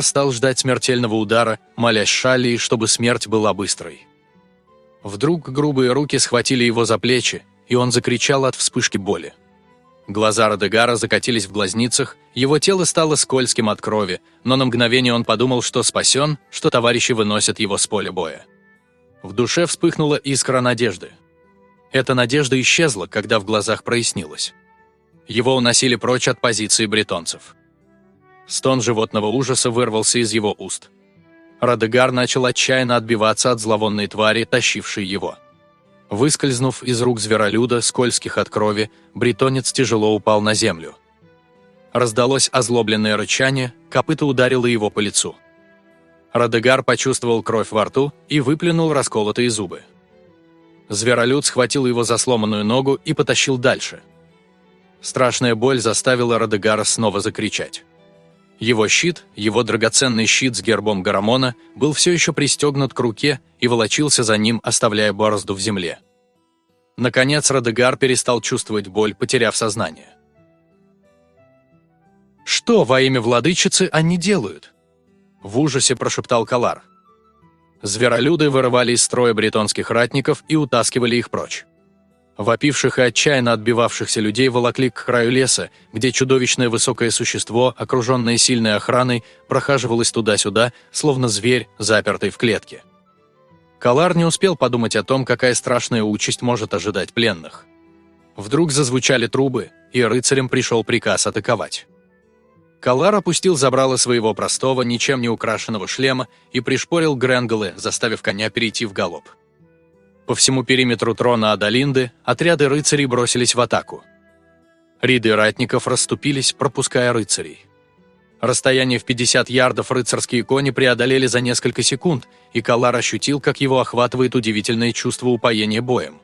стал ждать смертельного удара, молясь Шалли, чтобы смерть была быстрой. Вдруг грубые руки схватили его за плечи, и он закричал от вспышки боли. Глаза Радегара закатились в глазницах, его тело стало скользким от крови, но на мгновение он подумал, что спасен, что товарищи выносят его с поля боя. В душе вспыхнула искра надежды. Эта надежда исчезла, когда в глазах прояснилось. Его уносили прочь от позиции бретонцев. Стон животного ужаса вырвался из его уст. Радегар начал отчаянно отбиваться от зловонной твари, тащившей его. Выскользнув из рук зверолюда, скользких от крови, бретонец тяжело упал на землю. Раздалось озлобленное рычание, копыто ударило его по лицу. Радегар почувствовал кровь во рту и выплюнул расколотые зубы. Зверолюд схватил его за сломанную ногу и потащил дальше. Страшная боль заставила Радегара снова закричать. Его щит, его драгоценный щит с гербом Гарамона, был все еще пристегнут к руке и волочился за ним, оставляя борозду в земле. Наконец Радегар перестал чувствовать боль, потеряв сознание. «Что во имя владычицы они делают?» В ужасе прошептал Калар. Зверолюды вырывали из строя бретонских ратников и утаскивали их прочь. Вопивших и отчаянно отбивавшихся людей волокли к краю леса, где чудовищное высокое существо, окруженное сильной охраной, прохаживалось туда-сюда, словно зверь, запертый в клетке. Калар не успел подумать о том, какая страшная участь может ожидать пленных. Вдруг зазвучали трубы, и рыцарям пришел приказ атаковать. Калар опустил забрало своего простого, ничем не украшенного шлема и пришпорил Гренголы, заставив коня перейти в галоп. По всему периметру трона Адалинды отряды рыцарей бросились в атаку. Риды ратников расступились, пропуская рыцарей. Расстояние в 50 ярдов рыцарские кони преодолели за несколько секунд, и Калар ощутил, как его охватывает удивительное чувство упоения боем.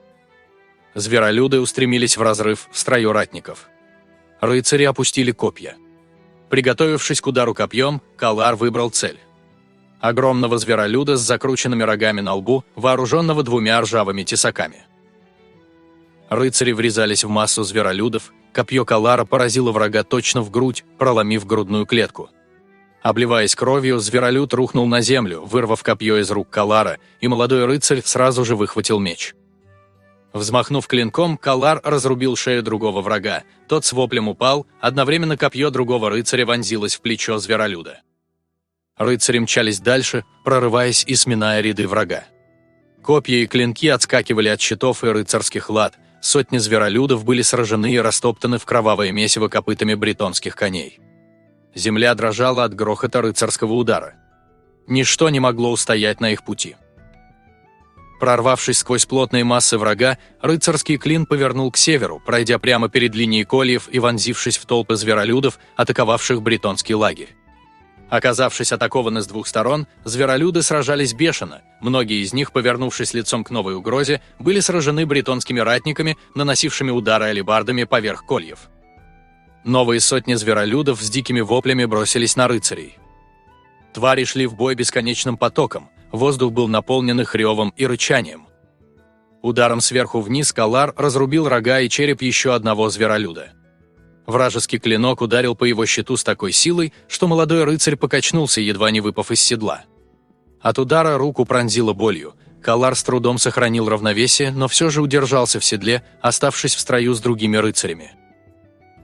Зверолюды устремились в разрыв в строю ратников. Рыцари опустили копья. Приготовившись к удару копьем, Калар выбрал цель. Огромного зверолюда с закрученными рогами на лбу, вооруженного двумя ржавыми тесаками. Рыцари врезались в массу зверолюдов, копье Калара поразило врага точно в грудь, проломив грудную клетку. Обливаясь кровью, зверолюд рухнул на землю, вырвав копье из рук Калара, и молодой рыцарь сразу же выхватил меч. Взмахнув клинком, Калар разрубил шею другого врага. Тот с воплем упал, одновременно копье другого рыцаря вонзилось в плечо зверолюда. Рыцари мчались дальше, прорываясь и сминая ряды врага. Копья и клинки отскакивали от щитов и рыцарских лад, сотни зверолюдов были сражены и растоптаны в кровавое месиво копытами бретонских коней. Земля дрожала от грохота рыцарского удара. Ничто не могло устоять на их пути. Прорвавшись сквозь плотные массы врага, рыцарский клин повернул к северу, пройдя прямо перед линией кольев и вонзившись в толпы зверолюдов, атаковавших бретонский лагерь. Оказавшись атакованы с двух сторон, зверолюды сражались бешено, многие из них, повернувшись лицом к новой угрозе, были сражены бретонскими ратниками, наносившими удары алебардами поверх кольев. Новые сотни зверолюдов с дикими воплями бросились на рыцарей. Твари шли в бой бесконечным потоком, воздух был наполнен их ревом и рычанием. Ударом сверху вниз Калар разрубил рога и череп еще одного зверолюда. Вражеский клинок ударил по его щиту с такой силой, что молодой рыцарь покачнулся, едва не выпав из седла. От удара руку пронзило болью. Калар с трудом сохранил равновесие, но все же удержался в седле, оставшись в строю с другими рыцарями.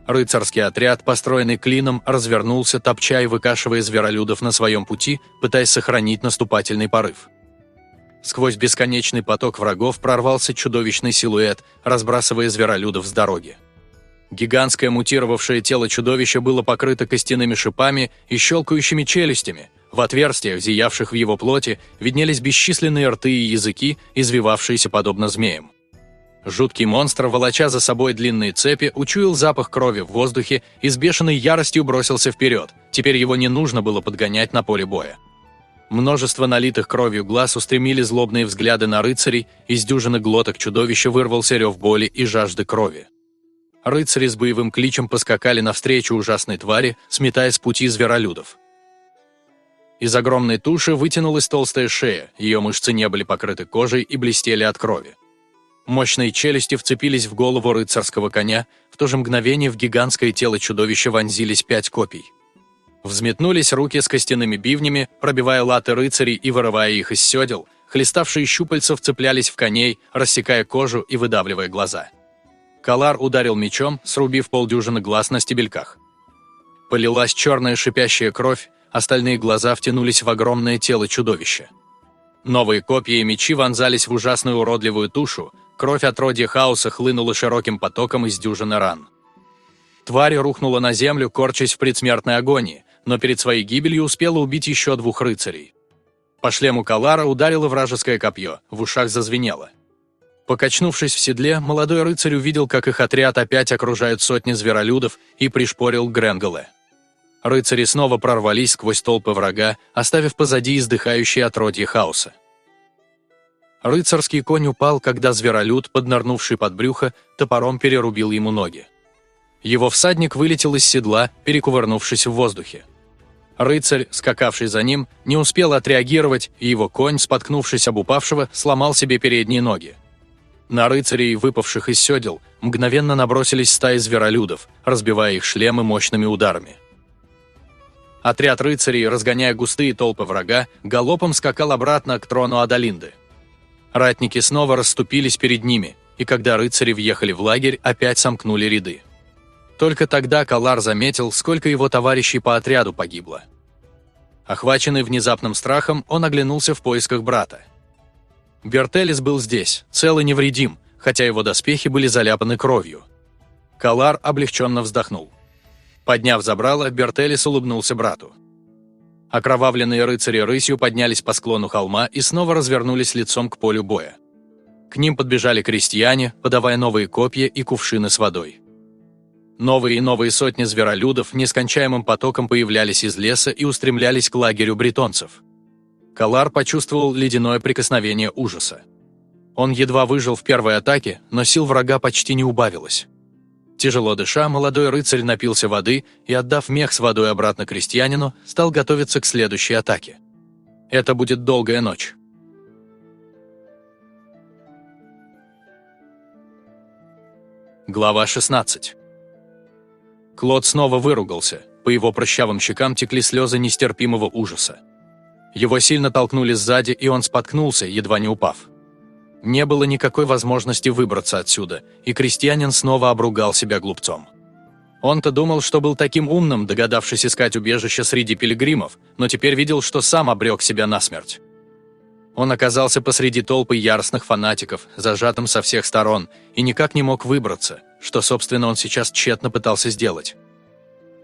Рыцарский отряд, построенный клином, развернулся, топча и выкашивая зверолюдов на своем пути, пытаясь сохранить наступательный порыв. Сквозь бесконечный поток врагов прорвался чудовищный силуэт, разбрасывая зверолюдов с дороги. Гигантское мутировавшее тело чудовища было покрыто костяными шипами и щелкающими челюстями. В отверстиях, зиявших в его плоти, виднелись бесчисленные рты и языки, извивавшиеся подобно змеям. Жуткий монстр, волоча за собой длинные цепи, учуял запах крови в воздухе и с бешеной яростью бросился вперед. Теперь его не нужно было подгонять на поле боя. Множество налитых кровью глаз устремили злобные взгляды на рыцарей, из дюжины глоток чудовища вырвался рев боли и жажды крови. Рыцари с боевым кличем поскакали навстречу ужасной твари, сметая с пути зверолюдов. Из огромной туши вытянулась толстая шея, ее мышцы не были покрыты кожей и блестели от крови. Мощные челюсти вцепились в голову рыцарского коня, в то же мгновение в гигантское тело чудовища вонзились пять копий. Взметнулись руки с костяными бивнями, пробивая латы рыцарей и вырывая их из седел, хлеставшие щупальца вцеплялись в коней, рассекая кожу и выдавливая глаза. Калар ударил мечом, срубив полдюжины глаз на стебельках. Полилась черная шипящая кровь, остальные глаза втянулись в огромное тело чудовища. Новые копья и мечи вонзались в ужасную уродливую тушу, кровь отродья хаоса хлынула широким потоком из дюжины ран. Тварь рухнула на землю, корчась в предсмертной агонии, но перед своей гибелью успела убить еще двух рыцарей. По шлему Калара ударило вражеское копье, в ушах зазвенело. Покачнувшись в седле, молодой рыцарь увидел, как их отряд опять окружают сотни зверолюдов и пришпорил Гренголе. Рыцари снова прорвались сквозь толпы врага, оставив позади издыхающие отродье хаоса. Рыцарский конь упал, когда зверолюд, поднырнувший под брюхо, топором перерубил ему ноги. Его всадник вылетел из седла, перекувырнувшись в воздухе. Рыцарь, скакавший за ним, не успел отреагировать, и его конь, споткнувшись об упавшего, сломал себе передние ноги. На рыцарей, выпавших из седел, мгновенно набросились стаи зверолюдов, разбивая их шлемы мощными ударами. Отряд рыцарей, разгоняя густые толпы врага, галопом скакал обратно к трону Адалинды. Ратники снова расступились перед ними, и когда рыцари въехали в лагерь, опять сомкнули ряды. Только тогда Калар заметил, сколько его товарищей по отряду погибло. Охваченный внезапным страхом, он оглянулся в поисках брата. Бертелис был здесь, цел и невредим, хотя его доспехи были заляпаны кровью. Калар облегченно вздохнул. Подняв забрало, Бертелис улыбнулся брату. Окровавленные рыцари рысью поднялись по склону холма и снова развернулись лицом к полю боя. К ним подбежали крестьяне, подавая новые копья и кувшины с водой. Новые и новые сотни зверолюдов нескончаемым потоком появлялись из леса и устремлялись к лагерю бретонцев. Калар почувствовал ледяное прикосновение ужаса. Он едва выжил в первой атаке, но сил врага почти не убавилось. Тяжело дыша, молодой рыцарь напился воды и, отдав мех с водой обратно крестьянину, стал готовиться к следующей атаке. Это будет долгая ночь. Глава 16 Клод снова выругался, по его прыщавым щекам текли слезы нестерпимого ужаса. Его сильно толкнули сзади, и он споткнулся, едва не упав. Не было никакой возможности выбраться отсюда, и крестьянин снова обругал себя глупцом. Он-то думал, что был таким умным, догадавшись искать убежище среди пилигримов, но теперь видел, что сам обрек себя на смерть. Он оказался посреди толпы яростных фанатиков, зажатым со всех сторон, и никак не мог выбраться, что, собственно, он сейчас тщетно пытался сделать.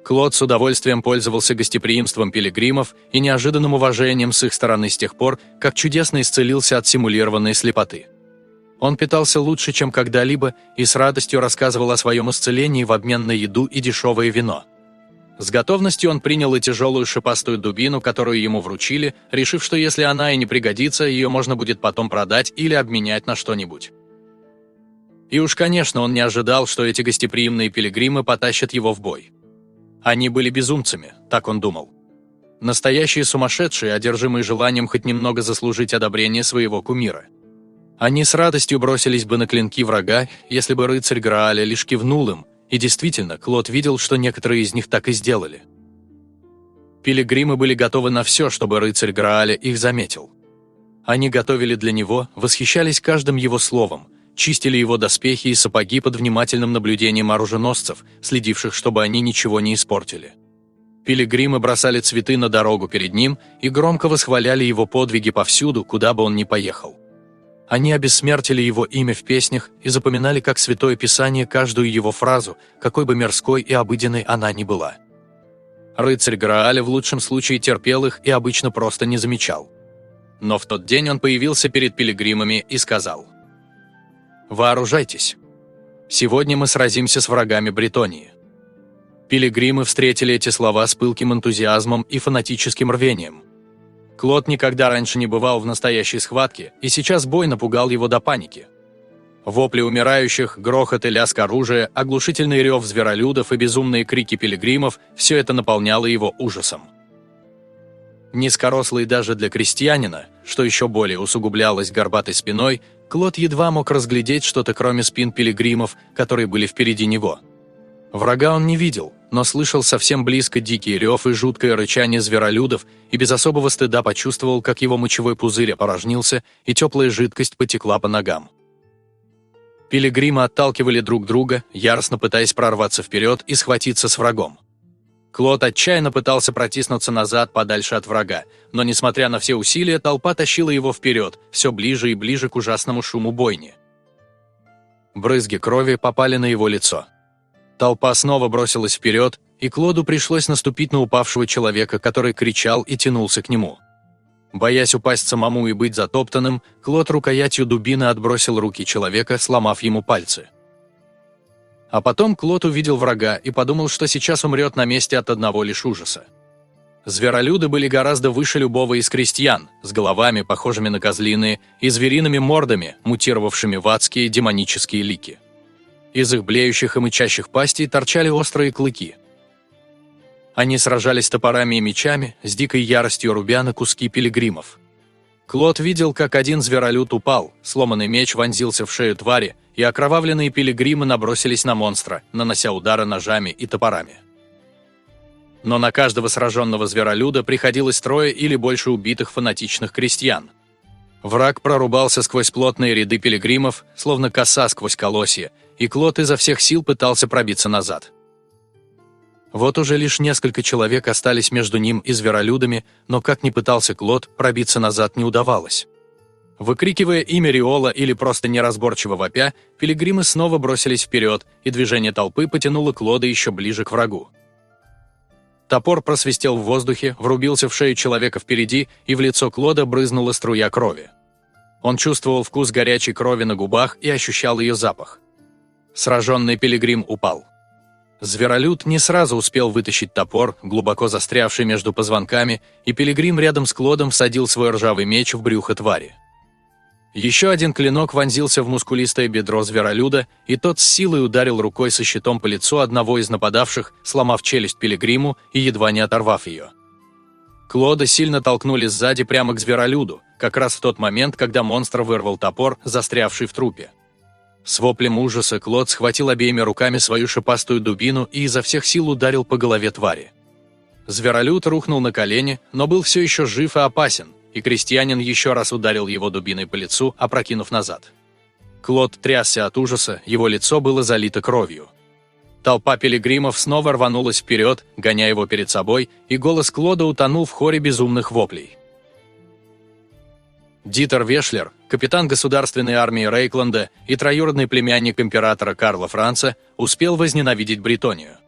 Клод с удовольствием пользовался гостеприимством пилигримов и неожиданным уважением с их стороны с тех пор, как чудесно исцелился от симулированной слепоты. Он питался лучше, чем когда-либо, и с радостью рассказывал о своем исцелении в обмен на еду и дешевое вино. С готовностью он принял и тяжелую шипастую дубину, которую ему вручили, решив, что если она и не пригодится, ее можно будет потом продать или обменять на что-нибудь. И уж, конечно, он не ожидал, что эти гостеприимные пилигримы потащат его в бой. Они были безумцами, так он думал. Настоящие сумасшедшие, одержимые желанием хоть немного заслужить одобрение своего кумира. Они с радостью бросились бы на клинки врага, если бы рыцарь Грааля лишь кивнул им, и действительно, Клод видел, что некоторые из них так и сделали. Пилигримы были готовы на все, чтобы рыцарь Грааля их заметил. Они готовили для него, восхищались каждым его словом, чистили его доспехи и сапоги под внимательным наблюдением оруженосцев, следивших, чтобы они ничего не испортили. Пилигримы бросали цветы на дорогу перед ним и громко восхваляли его подвиги повсюду, куда бы он ни поехал. Они обессмертили его имя в песнях и запоминали как Святое Писание каждую его фразу, какой бы мирской и обыденной она ни была. Рыцарь Грааля в лучшем случае терпел их и обычно просто не замечал. Но в тот день он появился перед пилигримами и сказал – Вооружайтесь. Сегодня мы сразимся с врагами Бретонии. Пилигримы встретили эти слова с пылким энтузиазмом и фанатическим рвением. Клод никогда раньше не бывал в настоящей схватке, и сейчас бой напугал его до паники. Вопли умирающих, грохот и лязг оружия, оглушительный рев зверолюдов и безумные крики пилигримов – все это наполняло его ужасом. Низкорослый даже для крестьянина, что еще более усугублялось горбатой спиной, Клод едва мог разглядеть что-то кроме спин пилигримов, которые были впереди него. Врага он не видел, но слышал совсем близко дикий рев и жуткое рычание зверолюдов и без особого стыда почувствовал, как его мочевой пузырь опорожнился и теплая жидкость потекла по ногам. Пилигримы отталкивали друг друга, яростно пытаясь прорваться вперед и схватиться с врагом. Клод отчаянно пытался протиснуться назад подальше от врага, но, несмотря на все усилия, толпа тащила его вперед, все ближе и ближе к ужасному шуму бойни. Брызги крови попали на его лицо. Толпа снова бросилась вперед, и Клоду пришлось наступить на упавшего человека, который кричал и тянулся к нему. Боясь упасть самому и быть затоптанным, Клод рукоятью дубины отбросил руки человека, сломав ему пальцы. А потом Клод увидел врага и подумал, что сейчас умрет на месте от одного лишь ужаса. Зверолюды были гораздо выше любого из крестьян, с головами, похожими на козлиные, и звериными мордами, мутировавшими в адские демонические лики. Из их блеющих и мычащих пастей торчали острые клыки. Они сражались топорами и мечами, с дикой яростью рубя на куски пилигримов. Клод видел, как один зверолюд упал, сломанный меч вонзился в шею твари, и окровавленные пилигримы набросились на монстра, нанося удары ножами и топорами. Но на каждого сраженного зверолюда приходилось трое или больше убитых фанатичных крестьян. Враг прорубался сквозь плотные ряды пилигримов, словно коса сквозь колосья, и Клод изо всех сил пытался пробиться назад. Вот уже лишь несколько человек остались между ним и зверолюдами, но как ни пытался Клод, пробиться назад не удавалось. Выкрикивая имя Риола или просто неразборчиво вопя, пилигримы снова бросились вперед, и движение толпы потянуло Клода еще ближе к врагу. Топор просвистел в воздухе, врубился в шею человека впереди, и в лицо Клода брызнула струя крови. Он чувствовал вкус горячей крови на губах и ощущал ее запах. Сраженный пилигрим упал. Зверолюд не сразу успел вытащить топор, глубоко застрявший между позвонками, и пилигрим рядом с Клодом всадил свой ржавый меч в брюхо твари. Еще один клинок вонзился в мускулистое бедро зверолюда, и тот с силой ударил рукой со щитом по лицу одного из нападавших, сломав челюсть пилигриму и едва не оторвав ее. Клода сильно толкнули сзади прямо к зверолюду, как раз в тот момент, когда монстр вырвал топор, застрявший в трупе. С воплем ужаса Клод схватил обеими руками свою шипастую дубину и изо всех сил ударил по голове твари. Зверолюд рухнул на колени, но был все еще жив и опасен, и крестьянин еще раз ударил его дубиной по лицу, опрокинув назад. Клод трясся от ужаса, его лицо было залито кровью. Толпа пилигримов снова рванулась вперед, гоняя его перед собой, и голос Клода утонул в хоре безумных воплей. Дитер Вешлер, капитан государственной армии Рейкленда и троюродный племянник императора Карла Франца, успел возненавидеть Бретонию.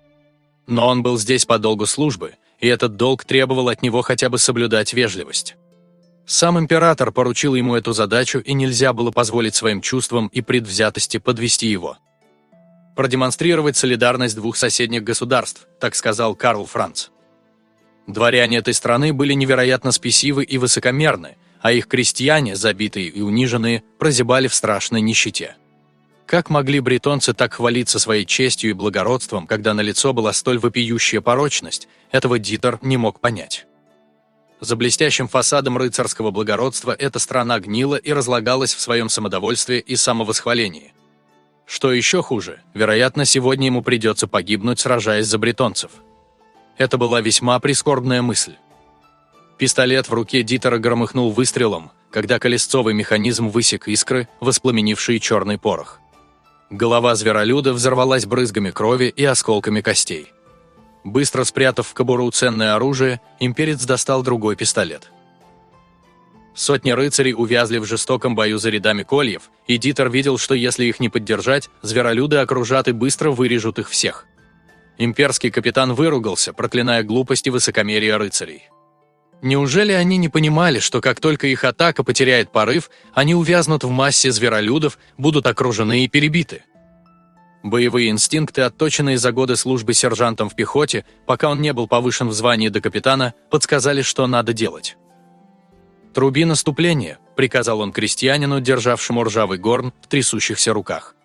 Но он был здесь по долгу службы, и этот долг требовал от него хотя бы соблюдать вежливость. Сам император поручил ему эту задачу, и нельзя было позволить своим чувствам и предвзятости подвести его. Продемонстрировать солидарность двух соседних государств, так сказал Карл Франц. Дворяне этой страны были невероятно спесивы и высокомерны, а их крестьяне, забитые и униженные, прозябали в страшной нищете. Как могли бретонцы так хвалиться своей честью и благородством, когда на лицо была столь вопиющая порочность, этого Дитер не мог понять. За блестящим фасадом рыцарского благородства эта страна гнила и разлагалась в своем самодовольстве и самовосхвалении. Что еще хуже, вероятно, сегодня ему придется погибнуть, сражаясь за бретонцев. Это была весьма прискорбная мысль. Пистолет в руке Дитера громыхнул выстрелом, когда колесцовый механизм высек искры, воспламенившие черный порох. Голова зверолюда взорвалась брызгами крови и осколками костей. Быстро спрятав в кобуру ценное оружие, имперец достал другой пистолет. Сотни рыцарей увязли в жестоком бою за рядами кольев, и Дитер видел, что если их не поддержать, зверолюды окружат и быстро вырежут их всех. Имперский капитан выругался, проклиная глупость и высокомерие рыцарей. Неужели они не понимали, что как только их атака потеряет порыв, они увязнут в массе зверолюдов, будут окружены и перебиты? Боевые инстинкты, отточенные за годы службы сержантом в пехоте, пока он не был повышен в звании до капитана, подсказали, что надо делать. «Труби наступление», — приказал он крестьянину, державшему ржавый горн в трясущихся руках.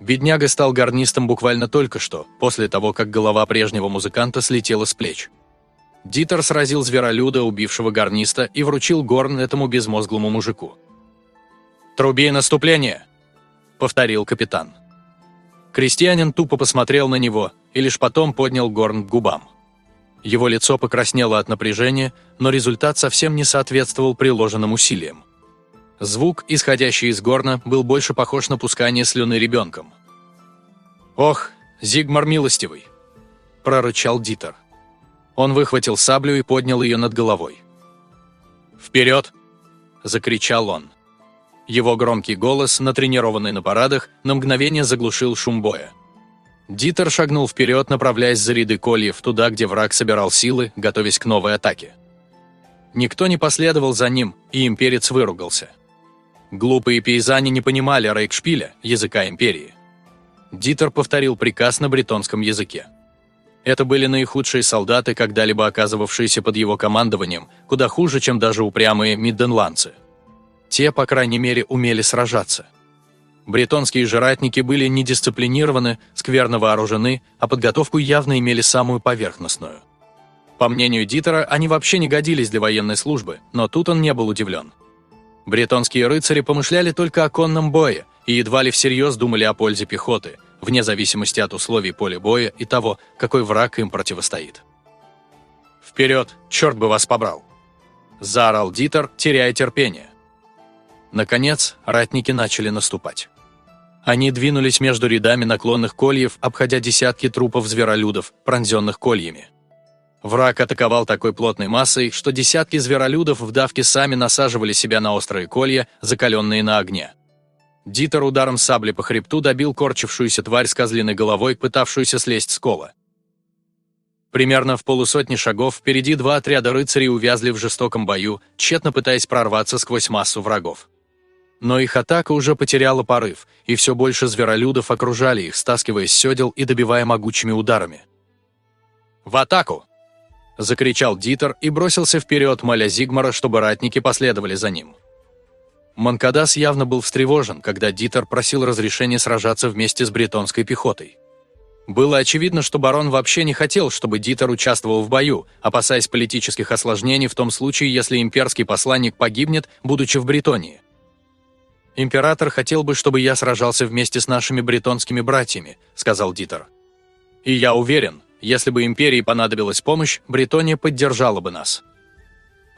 Бедняга стал гарнистом буквально только что, после того, как голова прежнего музыканта слетела с плеч. Дитер сразил зверолюда, убившего гарниста, и вручил горн этому безмозглому мужику. «Труби наступление!» — повторил капитан. Крестьянин тупо посмотрел на него, и лишь потом поднял горн к губам. Его лицо покраснело от напряжения, но результат совсем не соответствовал приложенным усилиям. Звук, исходящий из горна, был больше похож на пускание слюны ребенком. «Ох, Зигмар милостивый!» – прорычал Дитер. Он выхватил саблю и поднял ее над головой. «Вперед!» – закричал он. Его громкий голос, натренированный на парадах, на мгновение заглушил шум боя. Дитер шагнул вперед, направляясь за ряды кольев туда, где враг собирал силы, готовясь к новой атаке. Никто не последовал за ним, и имперец выругался. Глупые пейзане не понимали рейкшпиля, языка империи. Дитер повторил приказ на бретонском языке. Это были наихудшие солдаты, когда-либо оказывавшиеся под его командованием, куда хуже, чем даже упрямые мидденландцы. Те, по крайней мере, умели сражаться. Бретонские жратники были недисциплинированы, скверно вооружены, а подготовку явно имели самую поверхностную. По мнению Дитера, они вообще не годились для военной службы, но тут он не был удивлен. Бретонские рыцари помышляли только о конном бое и едва ли всерьез думали о пользе пехоты, вне зависимости от условий поля боя и того, какой враг им противостоит. «Вперед! Черт бы вас побрал!» – заорал Дитер, теряя терпение. Наконец, ратники начали наступать. Они двинулись между рядами наклонных кольев, обходя десятки трупов зверолюдов, пронзенных кольями. Враг атаковал такой плотной массой, что десятки зверолюдов в давке сами насаживали себя на острые колья, закаленные на огне. Дитер ударом сабли по хребту добил корчившуюся тварь с козлиной головой, пытавшуюся слезть с кола. Примерно в полусотни шагов впереди два отряда рыцарей увязли в жестоком бою, тщетно пытаясь прорваться сквозь массу врагов. Но их атака уже потеряла порыв, и все больше зверолюдов окружали их, стаскивая с седел и добивая могучими ударами. «В атаку!» – закричал Дитер и бросился вперед, моля Зигмара, чтобы ратники последовали за ним. Манкадас явно был встревожен, когда Дитер просил разрешения сражаться вместе с бретонской пехотой. Было очевидно, что барон вообще не хотел, чтобы Дитер участвовал в бою, опасаясь политических осложнений в том случае, если имперский посланник погибнет, будучи в Бретонии. «Император хотел бы, чтобы я сражался вместе с нашими бретонскими братьями», — сказал Дитер. «И я уверен, если бы империи понадобилась помощь, Бретония поддержала бы нас».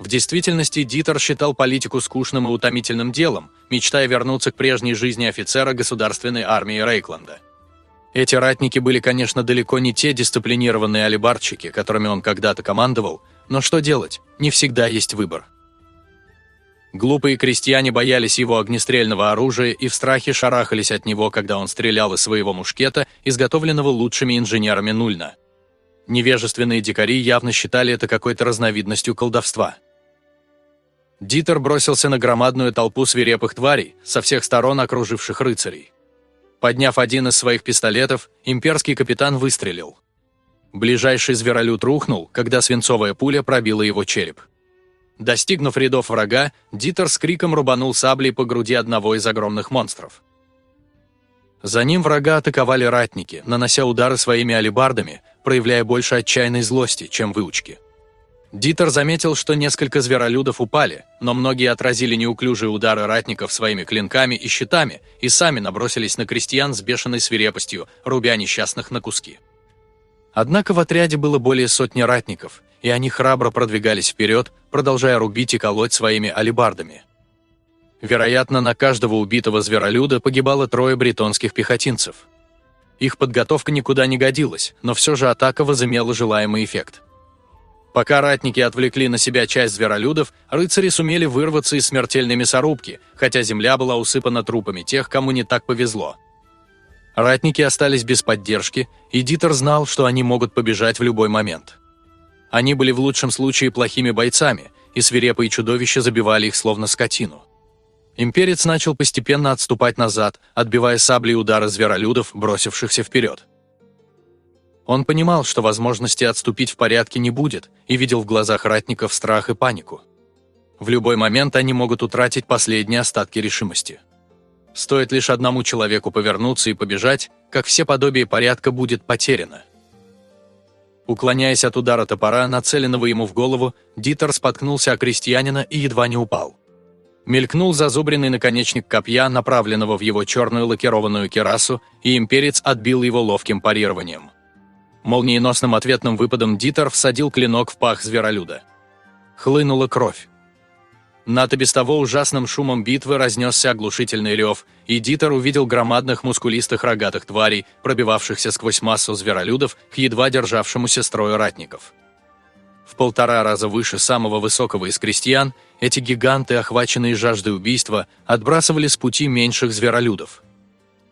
В действительности Дитер считал политику скучным и утомительным делом, мечтая вернуться к прежней жизни офицера государственной армии Рейкланда. Эти ратники были, конечно, далеко не те дисциплинированные алибарчики, которыми он когда-то командовал, но что делать, не всегда есть выбор. Глупые крестьяне боялись его огнестрельного оружия и в страхе шарахались от него, когда он стрелял из своего мушкета, изготовленного лучшими инженерами Нульна. Невежественные дикари явно считали это какой-то разновидностью колдовства. Дитер бросился на громадную толпу свирепых тварей, со всех сторон окруживших рыцарей. Подняв один из своих пистолетов, имперский капитан выстрелил. Ближайший зверолюд рухнул, когда свинцовая пуля пробила его череп. Достигнув рядов врага, Дитер с криком рубанул саблей по груди одного из огромных монстров. За ним врага атаковали ратники, нанося удары своими алебардами, проявляя больше отчаянной злости, чем выучки. Дитер заметил, что несколько зверолюдов упали, но многие отразили неуклюжие удары ратников своими клинками и щитами и сами набросились на крестьян с бешеной свирепостью, рубя несчастных на куски. Однако в отряде было более сотни ратников, и они храбро продвигались вперед, продолжая рубить и колоть своими алебардами. Вероятно, на каждого убитого зверолюда погибало трое бретонских пехотинцев. Их подготовка никуда не годилась, но все же атака возымела желаемый эффект. Пока ратники отвлекли на себя часть зверолюдов, рыцари сумели вырваться из смертельной мясорубки, хотя земля была усыпана трупами тех, кому не так повезло. Ратники остались без поддержки, и Дитер знал, что они могут побежать в любой момент. Они были в лучшем случае плохими бойцами, и свирепые чудовища забивали их словно скотину. Имперец начал постепенно отступать назад, отбивая сабли и удары зверолюдов, бросившихся вперед. Он понимал, что возможности отступить в порядке не будет, и видел в глазах ратников страх и панику. В любой момент они могут утратить последние остатки решимости. Стоит лишь одному человеку повернуться и побежать, как все подобие порядка будет потеряно. Уклоняясь от удара топора, нацеленного ему в голову, Дитер споткнулся о крестьянина и едва не упал. Мелькнул зазубренный наконечник копья, направленного в его черную лакированную керасу, и имперец отбил его ловким парированием. Молниеносным ответным выпадом Дитер всадил клинок в пах зверолюда. Хлынула кровь. Над и без того ужасным шумом битвы разнесся оглушительный рев, и Дитер увидел громадных мускулистых рогатых тварей, пробивавшихся сквозь массу зверолюдов к едва державшемуся строю ратников. В полтора раза выше самого высокого из крестьян, эти гиганты, охваченные жаждой убийства, отбрасывали с пути меньших зверолюдов.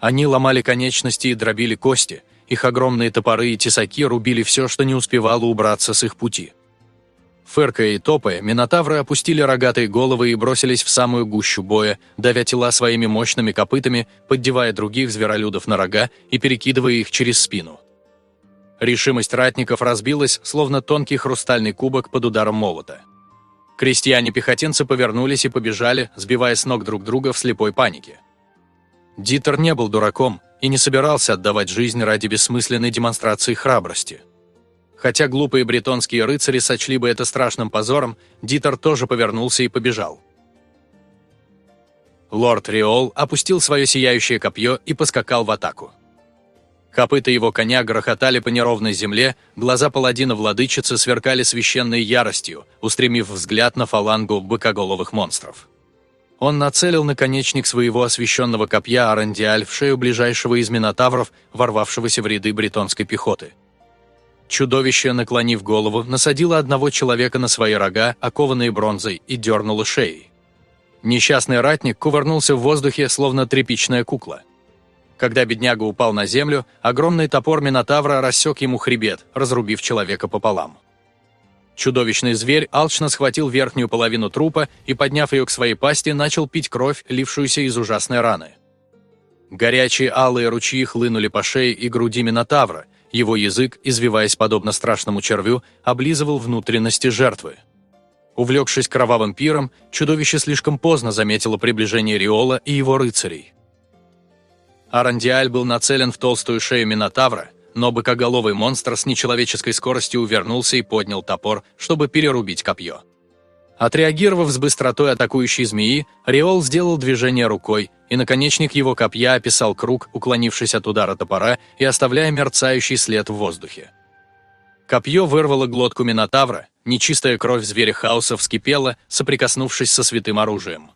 Они ломали конечности и дробили кости, их огромные топоры и тесаки рубили все, что не успевало убраться с их пути. Фыркая и топая, минотавры опустили рогатые головы и бросились в самую гущу боя, давя тела своими мощными копытами, поддевая других зверолюдов на рога и перекидывая их через спину. Решимость ратников разбилась, словно тонкий хрустальный кубок под ударом молота. Крестьяне-пехотинцы повернулись и побежали, сбивая с ног друг друга в слепой панике. Дитер не был дураком и не собирался отдавать жизнь ради бессмысленной демонстрации храбрости. Хотя глупые бретонские рыцари сочли бы это страшным позором, Дитер тоже повернулся и побежал. Лорд Риол опустил свое сияющее копье и поскакал в атаку. Копыта его коня грохотали по неровной земле, глаза паладина-владычицы сверкали священной яростью, устремив взгляд на фалангу быкоголовых монстров. Он нацелил наконечник своего освященного копья Арандиаль в шею ближайшего из минотавров, ворвавшегося в ряды бретонской пехоты. Чудовище, наклонив голову, насадило одного человека на свои рога, окованные бронзой, и дернуло шеей. Несчастный ратник кувырнулся в воздухе, словно тряпичная кукла. Когда бедняга упал на землю, огромный топор Минотавра рассек ему хребет, разрубив человека пополам. Чудовищный зверь алчно схватил верхнюю половину трупа и, подняв ее к своей пасти, начал пить кровь, лившуюся из ужасной раны. Горячие алые ручьи хлынули по шее и груди Минотавра, его язык, извиваясь подобно страшному червю, облизывал внутренности жертвы. Увлекшись кровавым пиром, чудовище слишком поздно заметило приближение Риола и его рыцарей. Арандиаль был нацелен в толстую шею Минотавра, но быкоголовый монстр с нечеловеческой скоростью увернулся и поднял топор, чтобы перерубить копье. Отреагировав с быстротой атакующей змеи, Риол сделал движение рукой, и наконечник его копья описал круг, уклонившись от удара топора и оставляя мерцающий след в воздухе. Копье вырвало глотку Минотавра, нечистая кровь зверя хаоса вскипела, соприкоснувшись со святым оружием.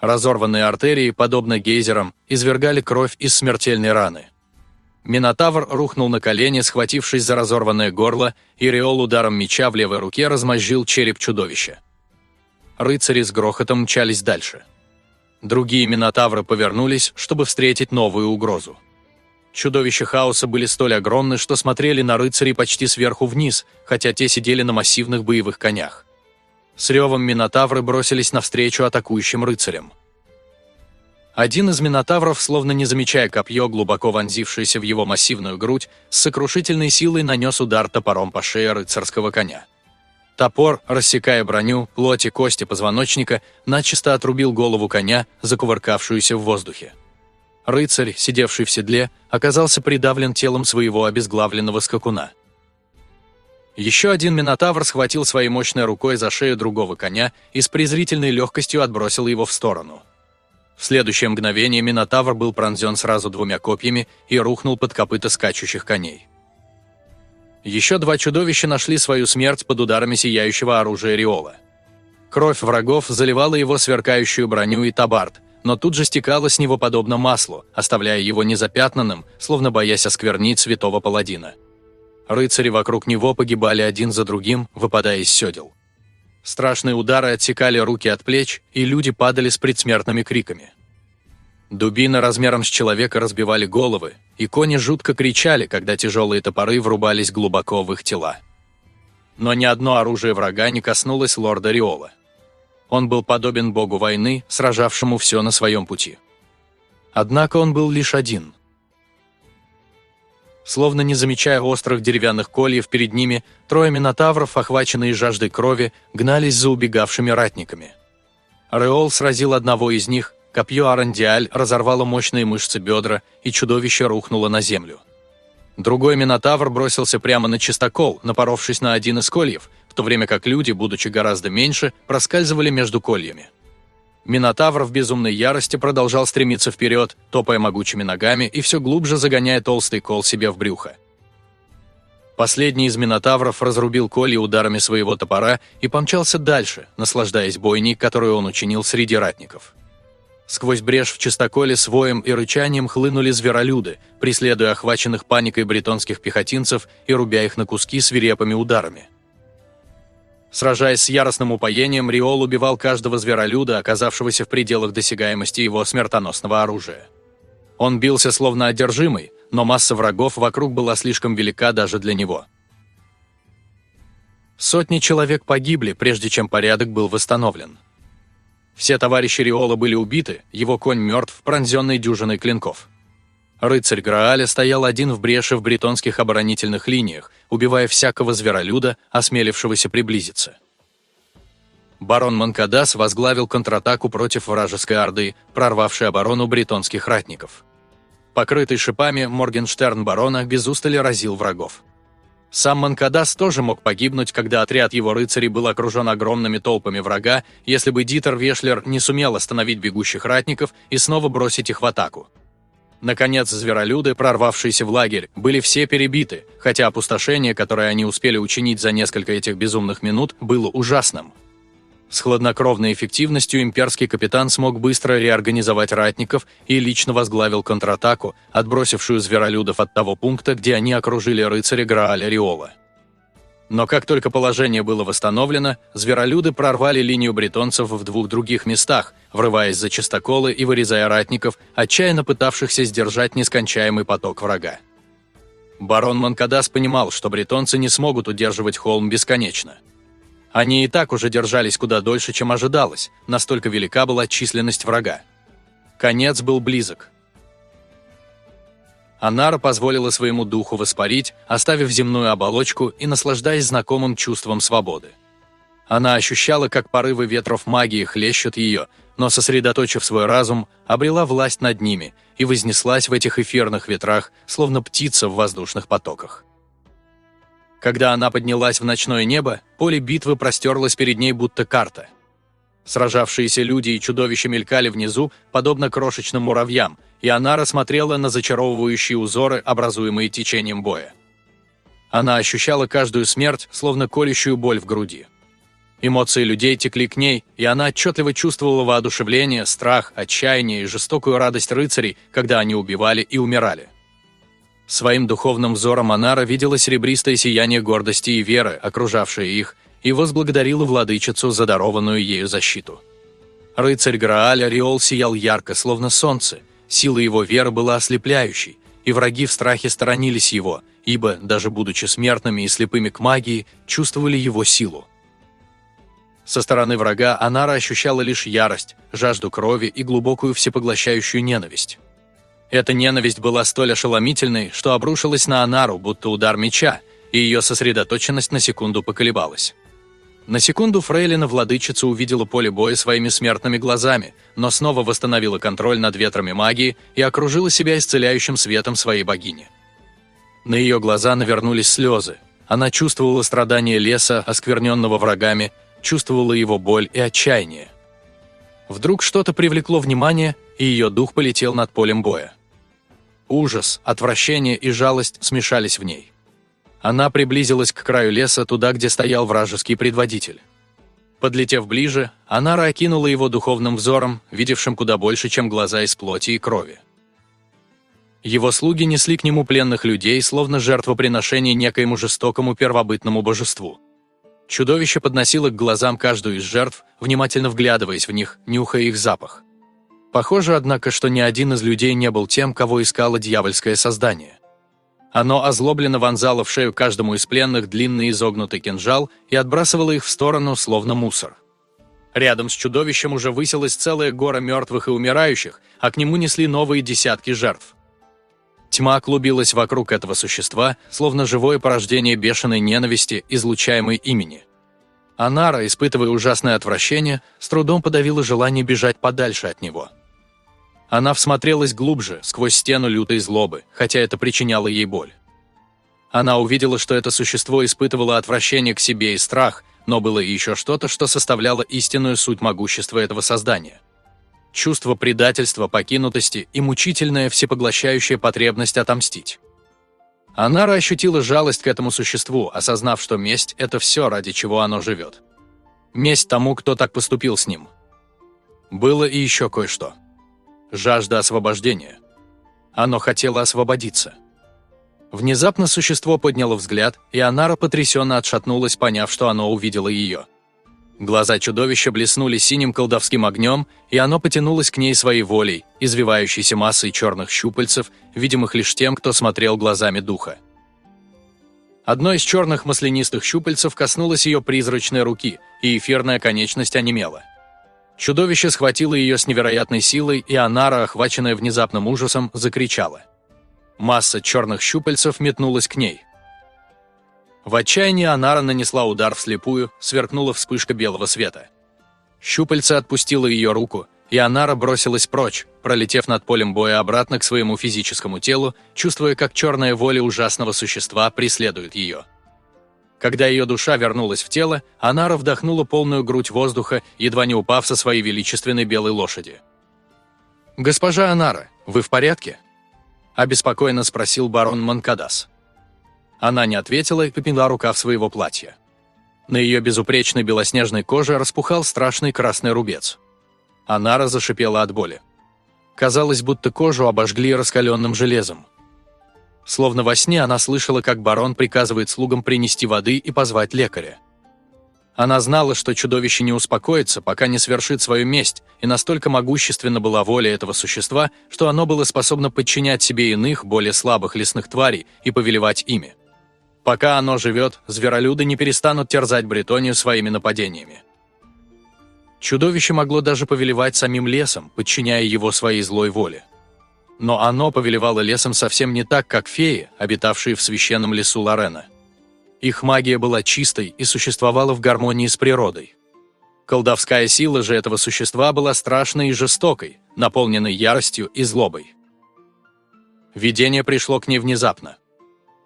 Разорванные артерии, подобно гейзерам, извергали кровь из смертельной раны. Минотавр рухнул на колени, схватившись за разорванное горло, и Риол ударом меча в левой руке размозжил череп чудовища. Рыцари с грохотом мчались дальше. Другие минотавры повернулись, чтобы встретить новую угрозу. Чудовища хаоса были столь огромны, что смотрели на рыцарей почти сверху вниз, хотя те сидели на массивных боевых конях. С ревом минотавры бросились навстречу атакующим рыцарям. Один из минотавров, словно не замечая копье, глубоко вонзившееся в его массивную грудь, с сокрушительной силой нанес удар топором по шее рыцарского коня. Топор, рассекая броню, плоть и кости позвоночника, начисто отрубил голову коня, закувыркавшуюся в воздухе. Рыцарь, сидевший в седле, оказался придавлен телом своего обезглавленного скакуна. Еще один минотавр схватил своей мощной рукой за шею другого коня и с презрительной легкостью отбросил его в сторону. В следующее мгновение Минотавр был пронзен сразу двумя копьями и рухнул под копыта скачущих коней. Еще два чудовища нашли свою смерть под ударами сияющего оружия Риола. Кровь врагов заливала его сверкающую броню и табард, но тут же стекала с него подобно маслу, оставляя его незапятнанным, словно боясь осквернить святого паладина. Рыцари вокруг него погибали один за другим, выпадая из седел. Страшные удары отсекали руки от плеч, и люди падали с предсмертными криками. Дубины размером с человека разбивали головы, и кони жутко кричали, когда тяжелые топоры врубались глубоко в их тела. Но ни одно оружие врага не коснулось лорда Риола. Он был подобен богу войны, сражавшему все на своем пути. Однако он был лишь один – Словно не замечая острых деревянных кольев перед ними, трое минотавров, охваченные жаждой крови, гнались за убегавшими ратниками. Реол сразил одного из них, копье Арандиаль разорвало мощные мышцы бедра, и чудовище рухнуло на землю. Другой минотавр бросился прямо на чистокол, напоровшись на один из кольев, в то время как люди, будучи гораздо меньше, проскальзывали между кольями. Минотавр в безумной ярости продолжал стремиться вперед, топая могучими ногами и все глубже загоняя толстый кол себе в брюхо. Последний из минотавров разрубил Коли ударами своего топора и помчался дальше, наслаждаясь бойней, которую он учинил среди ратников. Сквозь брешь в чистоколе с воем и рычанием хлынули зверолюды, преследуя охваченных паникой бретонских пехотинцев и рубя их на куски свирепыми ударами. Сражаясь с яростным упоением, Риол убивал каждого зверолюда, оказавшегося в пределах досягаемости его смертоносного оружия. Он бился словно одержимый, но масса врагов вокруг была слишком велика даже для него. Сотни человек погибли, прежде чем порядок был восстановлен. Все товарищи Риола были убиты, его конь мертв, пронзенный дюжиной клинков. Рыцарь Грааля стоял один в бреше в бретонских оборонительных линиях, убивая всякого зверолюда, осмелившегося приблизиться. Барон Манкадас возглавил контратаку против вражеской орды, прорвавшей оборону бретонских ратников. Покрытый шипами, Моргенштерн барона без устали разил врагов. Сам Манкадас тоже мог погибнуть, когда отряд его рыцарей был окружен огромными толпами врага, если бы Дитер Вешлер не сумел остановить бегущих ратников и снова бросить их в атаку. Наконец, зверолюды, прорвавшиеся в лагерь, были все перебиты, хотя опустошение, которое они успели учинить за несколько этих безумных минут, было ужасным. С хладнокровной эффективностью имперский капитан смог быстро реорганизовать ратников и лично возглавил контратаку, отбросившую зверолюдов от того пункта, где они окружили рыцаря Грааля Риола. Но как только положение было восстановлено, зверолюды прорвали линию бретонцев в двух других местах, врываясь за чистоколы и вырезая ратников, отчаянно пытавшихся сдержать нескончаемый поток врага. Барон Манкадас понимал, что бретонцы не смогут удерживать холм бесконечно – они и так уже держались куда дольше, чем ожидалось, настолько велика была численность врага. Конец был близок. Анара позволила своему духу воспарить, оставив земную оболочку и наслаждаясь знакомым чувством свободы. Она ощущала, как порывы ветров магии хлещут ее, но, сосредоточив свой разум, обрела власть над ними и вознеслась в этих эфирных ветрах, словно птица в воздушных потоках. Когда она поднялась в ночное небо, поле битвы простерлось перед ней будто карта. Сражавшиеся люди и чудовища мелькали внизу, подобно крошечным муравьям, и она рассмотрела на зачаровывающие узоры, образуемые течением боя. Она ощущала каждую смерть, словно колющую боль в груди. Эмоции людей текли к ней, и она отчетливо чувствовала воодушевление, страх, отчаяние и жестокую радость рыцарей, когда они убивали и умирали. Своим духовным взором Анара видела серебристое сияние гордости и веры, окружавшее их, и возблагодарила владычицу за дарованную ею защиту. Рыцарь Грааль Ореол сиял ярко, словно солнце, сила его веры была ослепляющей, и враги в страхе сторонились его, ибо, даже будучи смертными и слепыми к магии, чувствовали его силу. Со стороны врага Анара ощущала лишь ярость, жажду крови и глубокую всепоглощающую ненависть. Эта ненависть была столь ошеломительной, что обрушилась на Анару, будто удар меча, и ее сосредоточенность на секунду поколебалась. На секунду Фрейлина владычица увидела поле боя своими смертными глазами, но снова восстановила контроль над ветрами магии и окружила себя исцеляющим светом своей богини. На ее глаза навернулись слезы. Она чувствовала страдания леса, оскверненного врагами, чувствовала его боль и отчаяние. Вдруг что-то привлекло внимание, и ее дух полетел над полем боя. Ужас, отвращение и жалость смешались в ней. Она приблизилась к краю леса, туда, где стоял вражеский предводитель. Подлетев ближе, она окинула его духовным взором, видевшим куда больше, чем глаза из плоти и крови. Его слуги несли к нему пленных людей, словно жертвоприношение некоему жестокому первобытному божеству. Чудовище подносило к глазам каждую из жертв, внимательно вглядываясь в них, нюхая их запах. Похоже, однако, что ни один из людей не был тем, кого искало дьявольское создание. Оно озлобленно вонзало в шею каждому из пленных длинный изогнутый кинжал и отбрасывало их в сторону, словно мусор. Рядом с чудовищем уже высилась целая гора мертвых и умирающих, а к нему несли новые десятки жертв. Тьма клубилась вокруг этого существа, словно живое порождение бешеной ненависти, излучаемой имени. Анара, испытывая ужасное отвращение, с трудом подавила желание бежать подальше от него. Она всмотрелась глубже, сквозь стену лютой злобы, хотя это причиняло ей боль. Она увидела, что это существо испытывало отвращение к себе и страх, но было еще что-то, что составляло истинную суть могущества этого создания. Чувство предательства, покинутости и мучительная всепоглощающая потребность отомстить. Анара ощутила жалость к этому существу, осознав, что месть – это все, ради чего оно живет. Месть тому, кто так поступил с ним. Было и еще кое-что. Жажда освобождения. Оно хотело освободиться. Внезапно существо подняло взгляд, и Анара потрясенно отшатнулась, поняв, что оно увидело ее. Глаза чудовища блеснули синим колдовским огнем, и оно потянулось к ней своей волей, извивающейся массой черных щупальцев, видимых лишь тем, кто смотрел глазами духа. Одно из черных маслянистых щупальцев коснулось ее призрачной руки, и эфирная конечность онемела. Чудовище схватило ее с невероятной силой, и Анара, охваченная внезапным ужасом, закричала. Масса черных щупальцев метнулась к ней. В отчаянии Анара нанесла удар вслепую, сверкнула вспышка белого света. Щупальце отпустило ее руку, и Анара бросилась прочь, пролетев над полем боя обратно к своему физическому телу, чувствуя, как черная воля ужасного существа преследует ее. Когда ее душа вернулась в тело, Анара вдохнула полную грудь воздуха, едва не упав со своей величественной белой лошади. «Госпожа Анара, вы в порядке?» – обеспокоенно спросил барон Манкадас. Она не ответила и попила рукав своего платья. На ее безупречной белоснежной коже распухал страшный красный рубец. Анара зашипела от боли. Казалось, будто кожу обожгли раскаленным железом. Словно во сне она слышала, как барон приказывает слугам принести воды и позвать лекаря. Она знала, что чудовище не успокоится, пока не свершит свою месть, и настолько могущественна была воля этого существа, что оно было способно подчинять себе иных, более слабых лесных тварей и повелевать ими. Пока оно живет, зверолюды не перестанут терзать Бретонию своими нападениями. Чудовище могло даже повелевать самим лесом, подчиняя его своей злой воле. Но оно повелевало лесом совсем не так, как феи, обитавшие в священном лесу Лорена. Их магия была чистой и существовала в гармонии с природой. Колдовская сила же этого существа была страшной и жестокой, наполненной яростью и злобой. Видение пришло к ней внезапно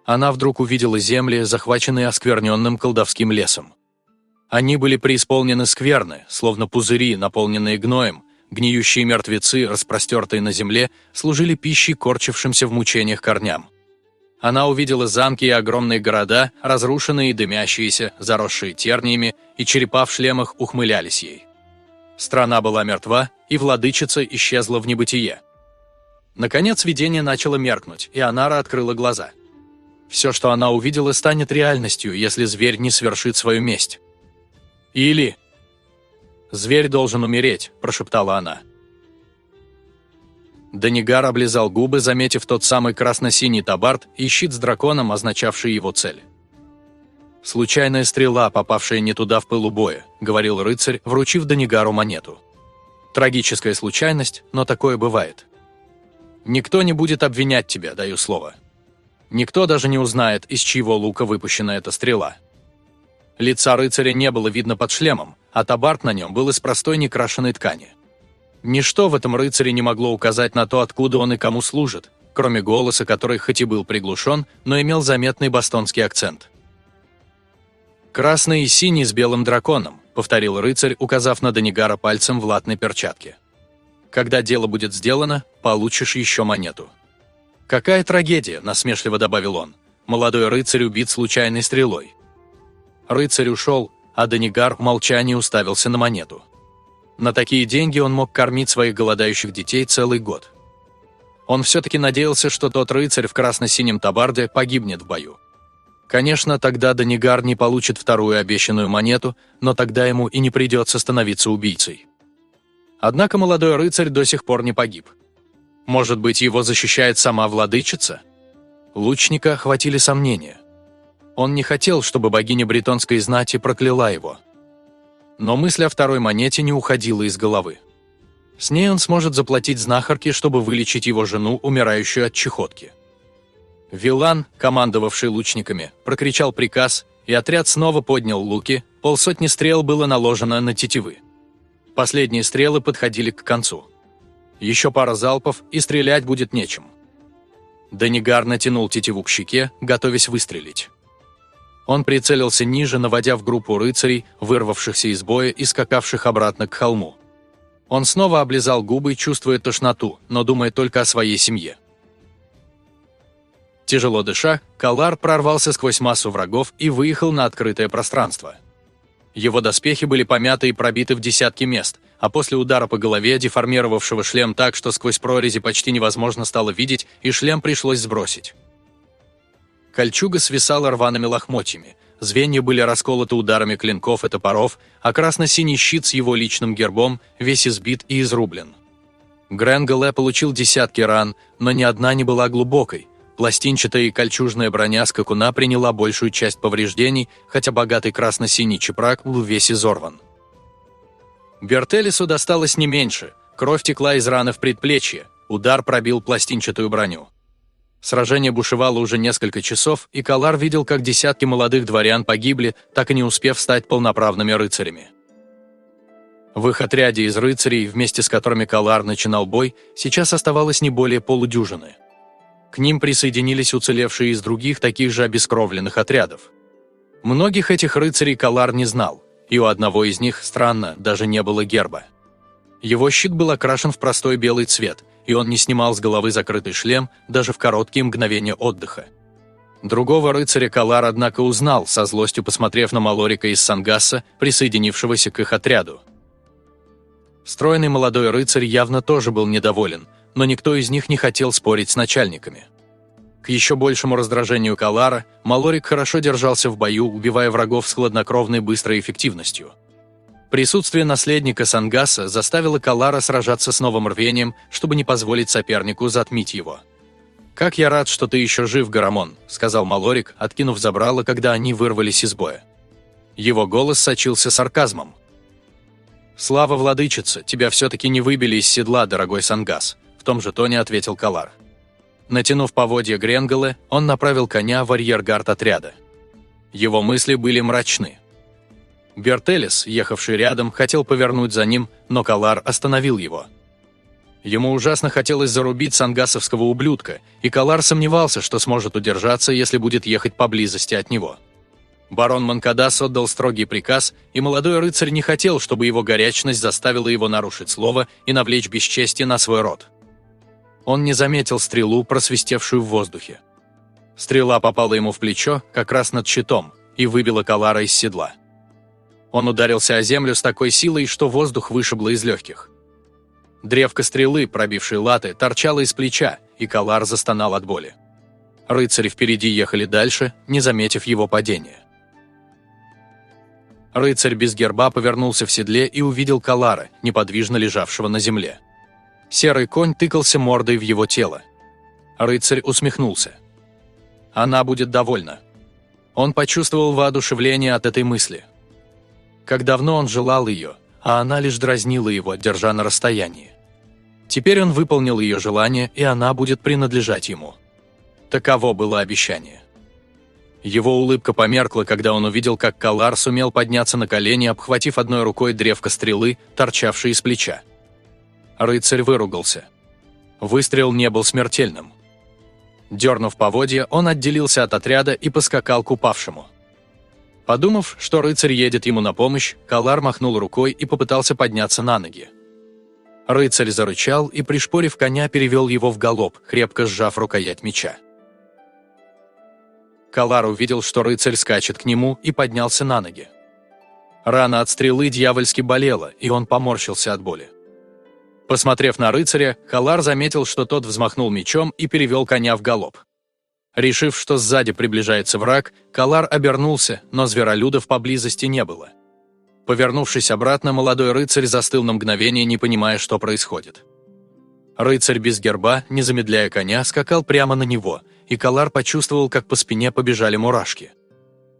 она вдруг увидела земли, захваченные оскверненным колдовским лесом. Они были преисполнены скверны, словно пузыри, наполненные гноем, гниющие мертвецы, распростертые на земле, служили пищей корчившимся в мучениях корням. Она увидела замки и огромные города, разрушенные и дымящиеся, заросшие терниями, и черепа в шлемах ухмылялись ей. Страна была мертва, и владычица исчезла в небытие. Наконец видение начало меркнуть, и Анара открыла глаза – все, что она увидела, станет реальностью, если зверь не свершит свою месть. Или... «Зверь должен умереть», – прошептала она. Данигар облизал губы, заметив тот самый красно-синий табард и щит с драконом, означавший его цель. «Случайная стрела, попавшая не туда в пылу боя», – говорил рыцарь, вручив Данигару монету. «Трагическая случайность, но такое бывает. Никто не будет обвинять тебя, даю слово». Никто даже не узнает, из чьего лука выпущена эта стрела. Лица рыцаря не было видно под шлемом, а табарт на нем был из простой некрашенной ткани. Ничто в этом рыцаре не могло указать на то, откуда он и кому служит, кроме голоса, который хоть и был приглушен, но имел заметный бастонский акцент. «Красный и синий с белым драконом», — повторил рыцарь, указав на Данигара пальцем в латной перчатке. «Когда дело будет сделано, получишь еще монету». «Какая трагедия!» – насмешливо добавил он. «Молодой рыцарь убит случайной стрелой». Рыцарь ушел, а Данигар в молчании уставился на монету. На такие деньги он мог кормить своих голодающих детей целый год. Он все-таки надеялся, что тот рыцарь в красно-синем табарде погибнет в бою. Конечно, тогда Данигар не получит вторую обещанную монету, но тогда ему и не придется становиться убийцей. Однако молодой рыцарь до сих пор не погиб. Может быть, его защищает сама владычица? Лучника охватили сомнения. Он не хотел, чтобы богиня бретонской знати прокляла его. Но мысль о второй монете не уходила из головы. С ней он сможет заплатить знахарке, чтобы вылечить его жену, умирающую от чехотки. Вилан, командовавший лучниками, прокричал приказ, и отряд снова поднял луки, полсотни стрел было наложено на тетивы. Последние стрелы подходили к концу. Еще пара залпов, и стрелять будет нечем. Данигар натянул тетиву к щеке, готовясь выстрелить. Он прицелился ниже, наводя в группу рыцарей, вырвавшихся из боя и скакавших обратно к холму. Он снова облизал губы, чувствуя тошноту, но думая только о своей семье. Тяжело дыша, Калар прорвался сквозь массу врагов и выехал на открытое пространство. Его доспехи были помяты и пробиты в десятки мест, а после удара по голове, деформировавшего шлем так, что сквозь прорези почти невозможно стало видеть, и шлем пришлось сбросить. Кольчуга свисала рваными лохмотьями, звенья были расколоты ударами клинков и топоров, а красно-синий щит с его личным гербом весь избит и изрублен. Гренгале получил десятки ран, но ни одна не была глубокой, Пластинчатая и кольчужная броня скакуна приняла большую часть повреждений, хотя богатый красно-синий чепрак был весь изорван. Бертелису досталось не меньше. Кровь текла из раны в предплечье. Удар пробил пластинчатую броню. Сражение бушевало уже несколько часов, и Калар видел, как десятки молодых дворян погибли, так и не успев стать полноправными рыцарями. В их отряде из рыцарей, вместе с которыми Калар начинал бой, сейчас оставалось не более полудюжины. К ним присоединились уцелевшие из других таких же обескровленных отрядов. Многих этих рыцарей Калар не знал, и у одного из них, странно, даже не было герба. Его щит был окрашен в простой белый цвет, и он не снимал с головы закрытый шлем даже в короткие мгновения отдыха. Другого рыцаря Калар, однако, узнал, со злостью посмотрев на Малорика из Сангаса, присоединившегося к их отряду. Стройный молодой рыцарь явно тоже был недоволен, но никто из них не хотел спорить с начальниками. К еще большему раздражению Калара, Малорик хорошо держался в бою, убивая врагов с хладнокровной быстрой эффективностью. Присутствие наследника Сангаса заставило Калара сражаться с новым рвением, чтобы не позволить сопернику затмить его. «Как я рад, что ты еще жив, Гарамон», — сказал Малорик, откинув забрало, когда они вырвались из боя. Его голос сочился сарказмом. «Слава, владычица, тебя все-таки не выбили из седла, дорогой Сангас», в том же тоне ответил Калар. Натянув поводья Гренголы, он направил коня в арьергард отряда. Его мысли были мрачны. Бертелес, ехавший рядом, хотел повернуть за ним, но Калар остановил его. Ему ужасно хотелось зарубить сангасовского ублюдка, и Калар сомневался, что сможет удержаться, если будет ехать поблизости от него. Барон Манкадас отдал строгий приказ, и молодой рыцарь не хотел, чтобы его горячность заставила его нарушить слово и навлечь бесчестие на свой род. Он не заметил стрелу, просвистевшую в воздухе. Стрела попала ему в плечо, как раз над щитом, и выбила Калара из седла. Он ударился о землю с такой силой, что воздух вышибло из легких. Древко стрелы, пробившей латы, торчало из плеча, и Калар застонал от боли. Рыцари впереди ехали дальше, не заметив его падения. Рыцарь без герба повернулся в седле и увидел Калара, неподвижно лежавшего на земле. Серый конь тыкался мордой в его тело. Рыцарь усмехнулся. Она будет довольна. Он почувствовал воодушевление от этой мысли. Как давно он желал ее, а она лишь дразнила его, держа на расстоянии. Теперь он выполнил ее желание, и она будет принадлежать ему. Таково было обещание. Его улыбка померкла, когда он увидел, как Калар сумел подняться на колени, обхватив одной рукой древко стрелы, торчавшей из плеча. Рыцарь выругался. Выстрел не был смертельным. Дернув поводья, он отделился от отряда и поскакал к упавшему. Подумав, что рыцарь едет ему на помощь, Калар махнул рукой и попытался подняться на ноги. Рыцарь зарычал и, пришпорив коня, перевел его в галоп, крепко сжав рукоять меча. Калар увидел, что рыцарь скачет к нему и поднялся на ноги. Рана от стрелы дьявольски болела, и он поморщился от боли. Посмотрев на рыцаря, Халар заметил, что тот взмахнул мечом и перевел коня в галоп. Решив, что сзади приближается враг, Калар обернулся, но зверолюдов поблизости не было. Повернувшись обратно, молодой рыцарь застыл на мгновение, не понимая, что происходит. Рыцарь без герба, не замедляя коня, скакал прямо на него, и Калар почувствовал, как по спине побежали мурашки.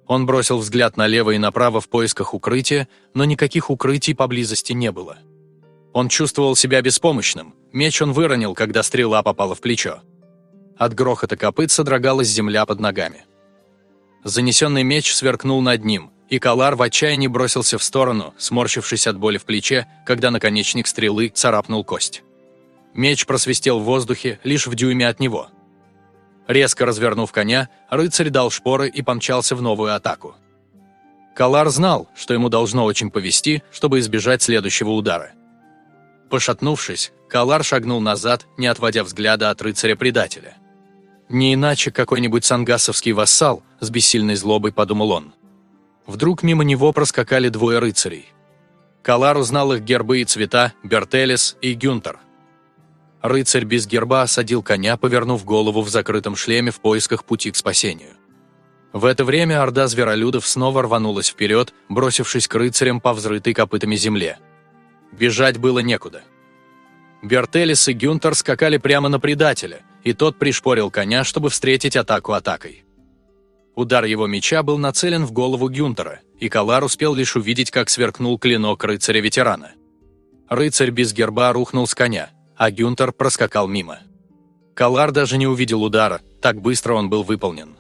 Он бросил взгляд налево и направо в поисках укрытия, но никаких укрытий поблизости не было. Он чувствовал себя беспомощным, меч он выронил, когда стрела попала в плечо. От грохота копыт содрогалась земля под ногами. Занесенный меч сверкнул над ним, и Калар в отчаянии бросился в сторону, сморщившись от боли в плече, когда наконечник стрелы царапнул кость. Меч просвистел в воздухе лишь в дюйме от него. Резко развернув коня, рыцарь дал шпоры и помчался в новую атаку. Калар знал, что ему должно очень повести, чтобы избежать следующего удара – Пошатнувшись, Калар шагнул назад, не отводя взгляда от рыцаря-предателя. Не иначе какой-нибудь сангасовский вассал, с бессильной злобой подумал он. Вдруг мимо него проскакали двое рыцарей. Калар узнал их гербы и цвета, Бертелес и Гюнтер. Рыцарь без герба осадил коня, повернув голову в закрытом шлеме в поисках пути к спасению. В это время орда зверолюдов снова рванулась вперед, бросившись к рыцарям по взрытой копытами земле. Бежать было некуда. Бертелис и Гюнтер скакали прямо на предателя, и тот пришпорил коня, чтобы встретить атаку атакой. Удар его меча был нацелен в голову Гюнтера, и Калар успел лишь увидеть, как сверкнул клинок рыцаря-ветерана. Рыцарь без герба рухнул с коня, а Гюнтер проскакал мимо. Калар даже не увидел удара, так быстро он был выполнен.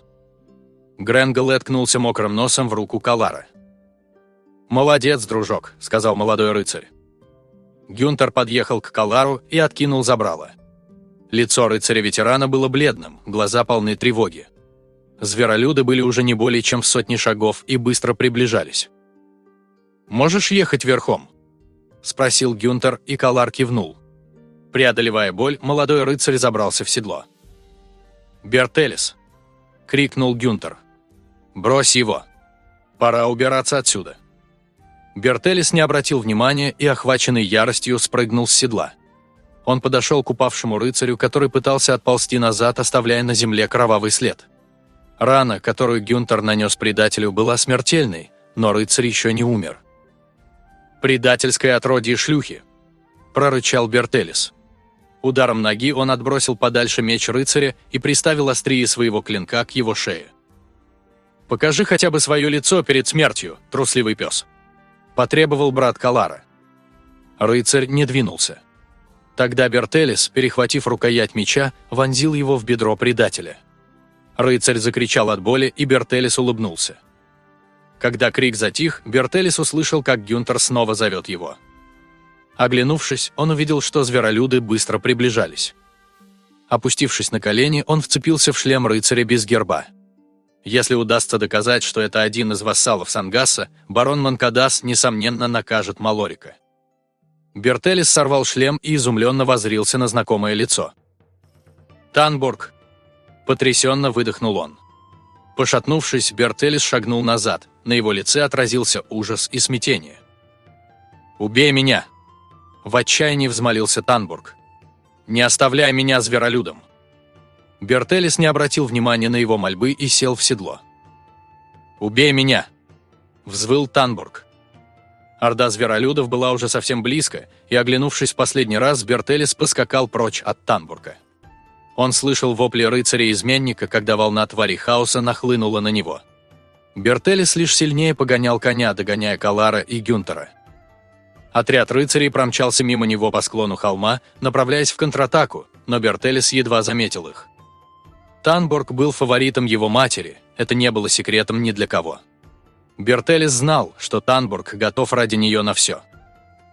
Гренгл откнулся мокрым носом в руку Калара. «Молодец, дружок», — сказал молодой рыцарь. Гюнтер подъехал к Калару и откинул забрало. Лицо рыцаря-ветерана было бледным, глаза полны тревоги. Зверолюды были уже не более чем в сотни шагов и быстро приближались. «Можешь ехать верхом?» – спросил Гюнтер, и Калар кивнул. Преодолевая боль, молодой рыцарь забрался в седло. «Бертелис!» – крикнул Гюнтер. «Брось его! Пора убираться отсюда!» Бертелис не обратил внимания и, охваченный яростью, спрыгнул с седла. Он подошел к упавшему рыцарю, который пытался отползти назад, оставляя на земле кровавый след. Рана, которую Гюнтер нанес предателю, была смертельной, но рыцарь еще не умер. «Предательское отродье шлюхи!» – прорычал Бертелис. Ударом ноги он отбросил подальше меч рыцаря и приставил острие своего клинка к его шее. «Покажи хотя бы свое лицо перед смертью, трусливый пес!» – потребовал брат Калара. Рыцарь не двинулся. Тогда Бертелис, перехватив рукоять меча, вонзил его в бедро предателя. Рыцарь закричал от боли, и Бертелис улыбнулся. Когда крик затих, Бертелис услышал, как Гюнтер снова зовет его. Оглянувшись, он увидел, что зверолюды быстро приближались. Опустившись на колени, он вцепился в шлем рыцаря без герба. Если удастся доказать, что это один из вассалов Сангаса, барон Манкадас, несомненно, накажет Малорика. Бертелис сорвал шлем и изумленно возрился на знакомое лицо. «Танбург!» Потрясенно выдохнул он. Пошатнувшись, Бертелис шагнул назад, на его лице отразился ужас и смятение. «Убей меня!» В отчаянии взмолился Танбург. «Не оставляй меня зверолюдом!» Бертелис не обратил внимания на его мольбы и сел в седло. «Убей меня!» – взвыл Танбург. Орда зверолюдов была уже совсем близко, и, оглянувшись в последний раз, Бертелис поскакал прочь от Танбурга. Он слышал вопли рыцаря-изменника, когда волна твари хаоса нахлынула на него. Бертелис лишь сильнее погонял коня, догоняя Калара и Гюнтера. Отряд рыцарей промчался мимо него по склону холма, направляясь в контратаку, но Бертелис едва заметил их. Танборг был фаворитом его матери, это не было секретом ни для кого. Бертелис знал, что Танбург готов ради нее на все –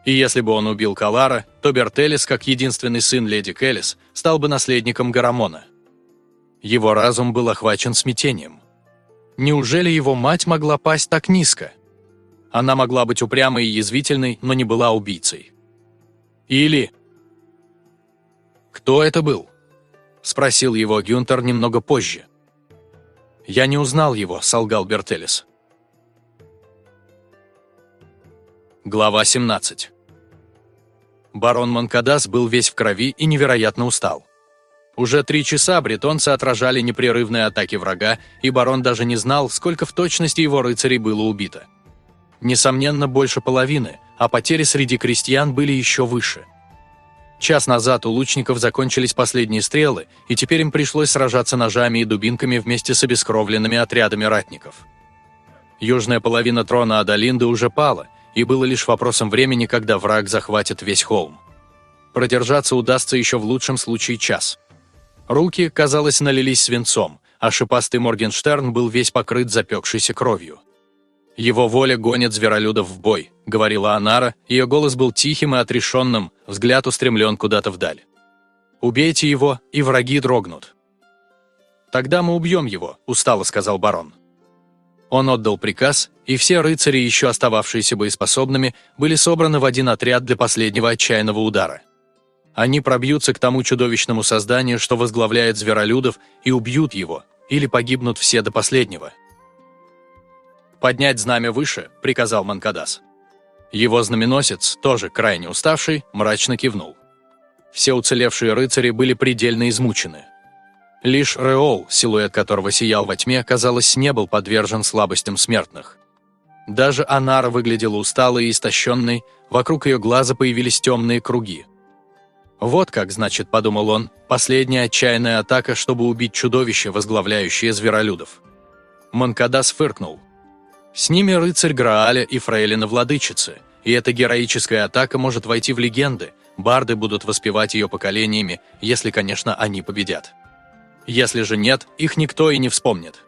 и если бы он убил Калара, то Бертелис, как единственный сын леди Келлис, стал бы наследником Гарамона. Его разум был охвачен смятением. Неужели его мать могла пасть так низко? Она могла быть упрямой и язвительной, но не была убийцей. Или... «Кто это был?» – спросил его Гюнтер немного позже. «Я не узнал его», – солгал Бертелис. Глава 17 Барон Манкадас был весь в крови и невероятно устал. Уже три часа бретонцы отражали непрерывные атаки врага, и барон даже не знал, сколько в точности его рыцарей было убито. Несомненно, больше половины, а потери среди крестьян были еще выше. Час назад у лучников закончились последние стрелы, и теперь им пришлось сражаться ножами и дубинками вместе с обескровленными отрядами ратников. Южная половина трона Адалинды уже пала – и было лишь вопросом времени, когда враг захватит весь холм. Продержаться удастся еще в лучшем случае час. Руки, казалось, налились свинцом, а шипастый Моргенштерн был весь покрыт запекшейся кровью. «Его воля гонит зверолюдов в бой», — говорила Анара, ее голос был тихим и отрешенным, взгляд устремлен куда-то вдаль. «Убейте его, и враги дрогнут». «Тогда мы убьем его», — устало сказал барон. Он отдал приказ, и все рыцари, еще остававшиеся боеспособными, были собраны в один отряд для последнего отчаянного удара. Они пробьются к тому чудовищному созданию, что возглавляет зверолюдов, и убьют его, или погибнут все до последнего. «Поднять знамя выше», — приказал Манкадас. Его знаменосец, тоже крайне уставший, мрачно кивнул. Все уцелевшие рыцари были предельно измучены. Лишь Реол, силуэт которого сиял во тьме, казалось, не был подвержен слабостям смертных. Даже Анара выглядела усталой и истощенной, вокруг ее глаза появились темные круги. «Вот как, значит, — подумал он, — последняя отчаянная атака, чтобы убить чудовище, возглавляющее зверолюдов». Манкадас фыркнул. «С ними рыцарь Грааля и фрейлина Владычицы, и эта героическая атака может войти в легенды, барды будут воспевать ее поколениями, если, конечно, они победят. Если же нет, их никто и не вспомнит».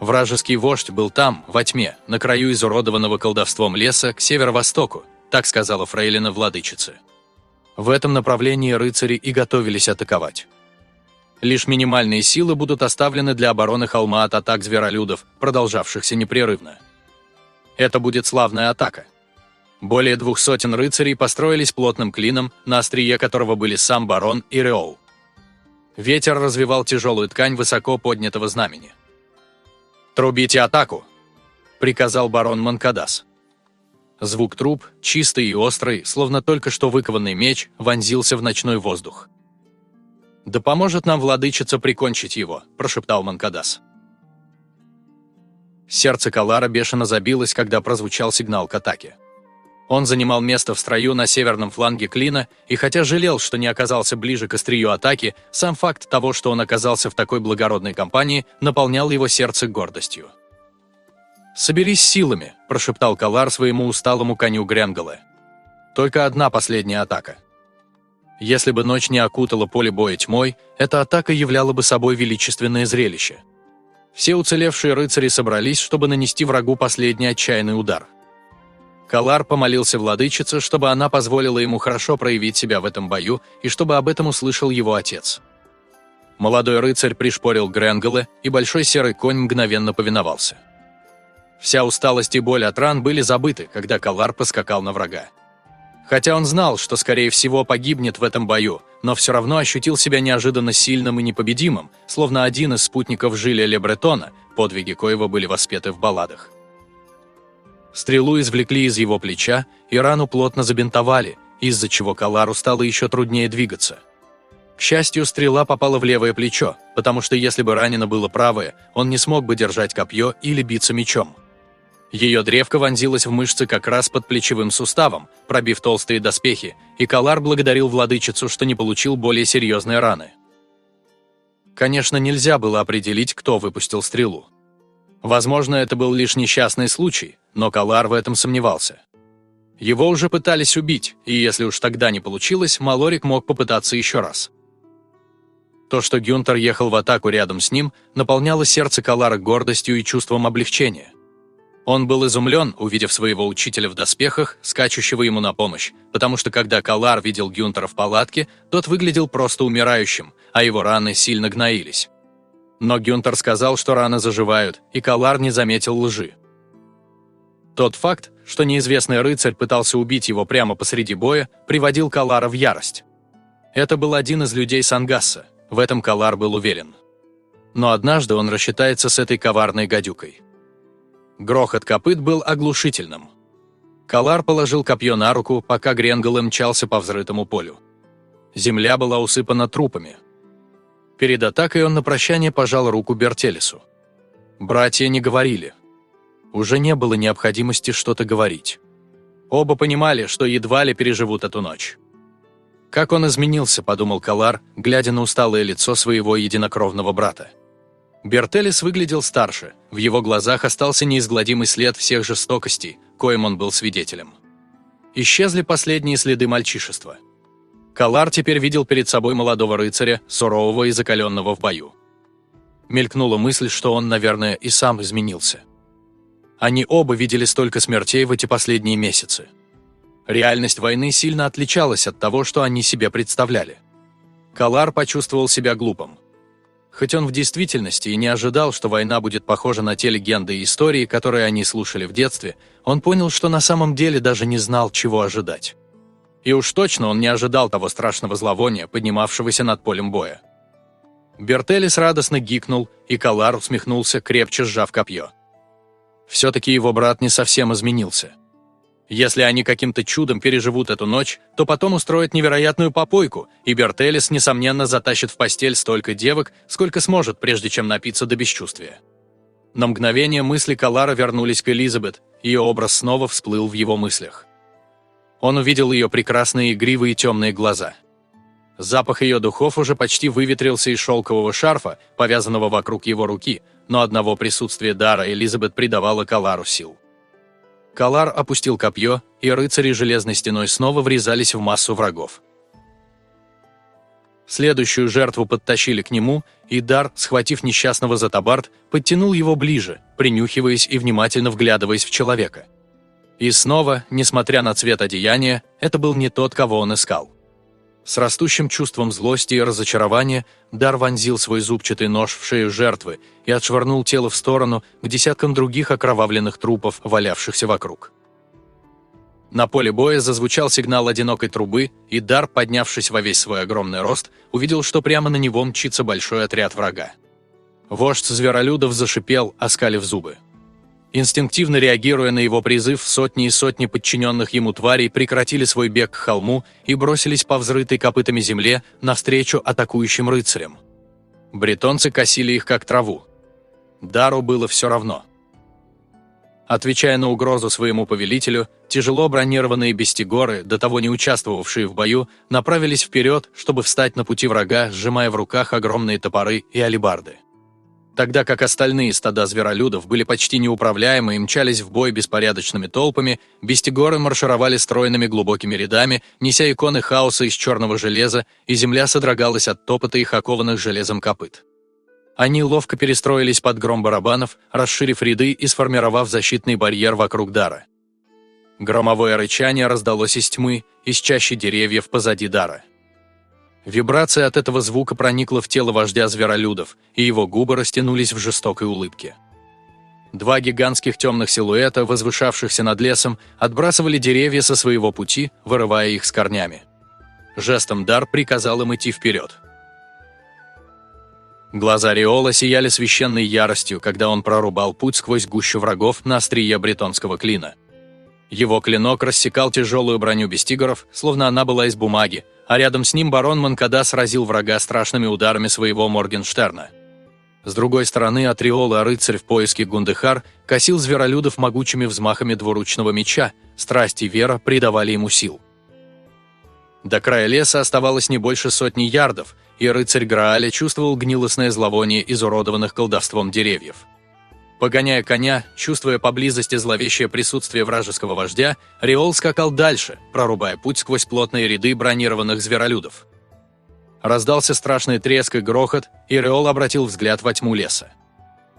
Вражеский вождь был там, во тьме, на краю изуродованного колдовством леса, к северо-востоку, так сказала фрейлина Владычицы. В этом направлении рыцари и готовились атаковать. Лишь минимальные силы будут оставлены для обороны холма от атак зверолюдов, продолжавшихся непрерывно. Это будет славная атака. Более двух сотен рыцарей построились плотным клином, на острие которого были сам барон и Реол. Ветер развивал тяжелую ткань высоко поднятого знамени. «Трубите атаку!» – приказал барон Манкадас. Звук труб, чистый и острый, словно только что выкованный меч, вонзился в ночной воздух. «Да поможет нам владычица прикончить его», – прошептал Манкадас. Сердце Калара бешено забилось, когда прозвучал сигнал к атаке. Он занимал место в строю на северном фланге клина, и хотя жалел, что не оказался ближе к острию атаки, сам факт того, что он оказался в такой благородной компании, наполнял его сердце гордостью. «Соберись силами», – прошептал Калар своему усталому коню Гренголе. «Только одна последняя атака». Если бы ночь не окутала поле боя тьмой, эта атака являла бы собой величественное зрелище. Все уцелевшие рыцари собрались, чтобы нанести врагу последний отчаянный удар. Калар помолился владычице, чтобы она позволила ему хорошо проявить себя в этом бою и чтобы об этом услышал его отец. Молодой рыцарь пришпорил Гренголе, и большой серый конь мгновенно повиновался. Вся усталость и боль от ран были забыты, когда Калар поскакал на врага. Хотя он знал, что, скорее всего, погибнет в этом бою, но все равно ощутил себя неожиданно сильным и непобедимым, словно один из спутников Жиля Лебретона, подвиги коего были воспеты в балладах. Стрелу извлекли из его плеча и рану плотно забинтовали, из-за чего Калару стало еще труднее двигаться. К счастью, стрела попала в левое плечо, потому что если бы ранено было правое, он не смог бы держать копье или биться мечом. Ее древко вонзилось в мышцы как раз под плечевым суставом, пробив толстые доспехи, и Калар благодарил владычицу, что не получил более серьезной раны. Конечно, нельзя было определить, кто выпустил стрелу. Возможно, это был лишь несчастный случай, но Калар в этом сомневался. Его уже пытались убить, и если уж тогда не получилось, Малорик мог попытаться еще раз. То, что Гюнтер ехал в атаку рядом с ним, наполняло сердце Калара гордостью и чувством облегчения. Он был изумлен, увидев своего учителя в доспехах, скачущего ему на помощь, потому что когда Калар видел Гюнтера в палатке, тот выглядел просто умирающим, а его раны сильно гноились. Но Гюнтер сказал, что раны заживают, и Калар не заметил лжи. Тот факт, что неизвестный рыцарь пытался убить его прямо посреди боя, приводил Калара в ярость. Это был один из людей Сангасса, в этом Калар был уверен. Но однажды он рассчитается с этой коварной гадюкой. Грохот копыт был оглушительным. Калар положил копье на руку, пока Гренгол мчался по взрытому полю. Земля была усыпана трупами. Перед атакой он на прощание пожал руку Бертелесу. Братья не говорили. Уже не было необходимости что-то говорить. Оба понимали, что едва ли переживут эту ночь. «Как он изменился», — подумал Калар, глядя на усталое лицо своего единокровного брата. Бертелис выглядел старше, в его глазах остался неизгладимый след всех жестокостей, коим он был свидетелем. Исчезли последние следы мальчишества. Калар теперь видел перед собой молодого рыцаря, сурового и закаленного в бою. Мелькнула мысль, что он, наверное, и сам изменился. Они оба видели столько смертей в эти последние месяцы. Реальность войны сильно отличалась от того, что они себе представляли. Калар почувствовал себя глупым. Хоть он в действительности и не ожидал, что война будет похожа на те легенды и истории, которые они слушали в детстве, он понял, что на самом деле даже не знал, чего ожидать. И уж точно он не ожидал того страшного зловония, поднимавшегося над полем боя. Бертелис радостно гикнул, и Калар усмехнулся, крепче сжав копье. Все-таки его брат не совсем изменился. Если они каким-то чудом переживут эту ночь, то потом устроят невероятную попойку, и Бертелис, несомненно, затащит в постель столько девок, сколько сможет, прежде чем напиться до бесчувствия. На мгновение мысли Калара вернулись к Элизабет, ее образ снова всплыл в его мыслях. Он увидел ее прекрасные игривые темные глаза – Запах ее духов уже почти выветрился из шелкового шарфа, повязанного вокруг его руки, но одного присутствия дара Элизабет придавала Калару сил. Калар опустил копье, и рыцари железной стеной снова врезались в массу врагов. Следующую жертву подтащили к нему, и Дар, схватив несчастного за табард, подтянул его ближе, принюхиваясь и внимательно вглядываясь в человека. И снова, несмотря на цвет одеяния, это был не тот, кого он искал. С растущим чувством злости и разочарования Дар вонзил свой зубчатый нож в шею жертвы и отшвырнул тело в сторону к десяткам других окровавленных трупов, валявшихся вокруг. На поле боя зазвучал сигнал одинокой трубы, и Дар, поднявшись во весь свой огромный рост, увидел, что прямо на него мчится большой отряд врага. Вождь зверолюдов зашипел, оскалив зубы. Инстинктивно реагируя на его призыв, сотни и сотни подчиненных ему тварей прекратили свой бег к холму и бросились по взрытой копытами земле навстречу атакующим рыцарям. Бретонцы косили их как траву. Дару было все равно. Отвечая на угрозу своему повелителю, тяжело бронированные бестигоры, до того не участвовавшие в бою, направились вперед, чтобы встать на пути врага, сжимая в руках огромные топоры и алебарды тогда как остальные стада зверолюдов были почти неуправляемы и мчались в бой беспорядочными толпами, бестигоры маршировали стройными глубокими рядами, неся иконы хаоса из черного железа, и земля содрогалась от топота их окованных железом копыт. Они ловко перестроились под гром барабанов, расширив ряды и сформировав защитный барьер вокруг дара. Громовое рычание раздалось из тьмы, из чащи деревьев позади дара. Вибрация от этого звука проникла в тело вождя зверолюдов, и его губы растянулись в жестокой улыбке. Два гигантских темных силуэта, возвышавшихся над лесом, отбрасывали деревья со своего пути, вырывая их с корнями. Жестом Дар приказал им идти вперед. Глаза Риола сияли священной яростью, когда он прорубал путь сквозь гущу врагов на острие бретонского клина. Его клинок рассекал тяжелую броню бестигоров, словно она была из бумаги, а рядом с ним барон Манкада сразил врага страшными ударами своего Моргенштерна. С другой стороны, от Риола рыцарь в поиске Гундехар косил зверолюдов могучими взмахами двуручного меча, страсть и вера придавали ему сил. До края леса оставалось не больше сотни ярдов, и рыцарь Грааля чувствовал гнилостное зловоние изуродованных колдовством деревьев. Погоняя коня, чувствуя поблизости зловещее присутствие вражеского вождя, Риол скакал дальше, прорубая путь сквозь плотные ряды бронированных зверолюдов. Раздался страшный треск и грохот, и Риол обратил взгляд во тьму леса.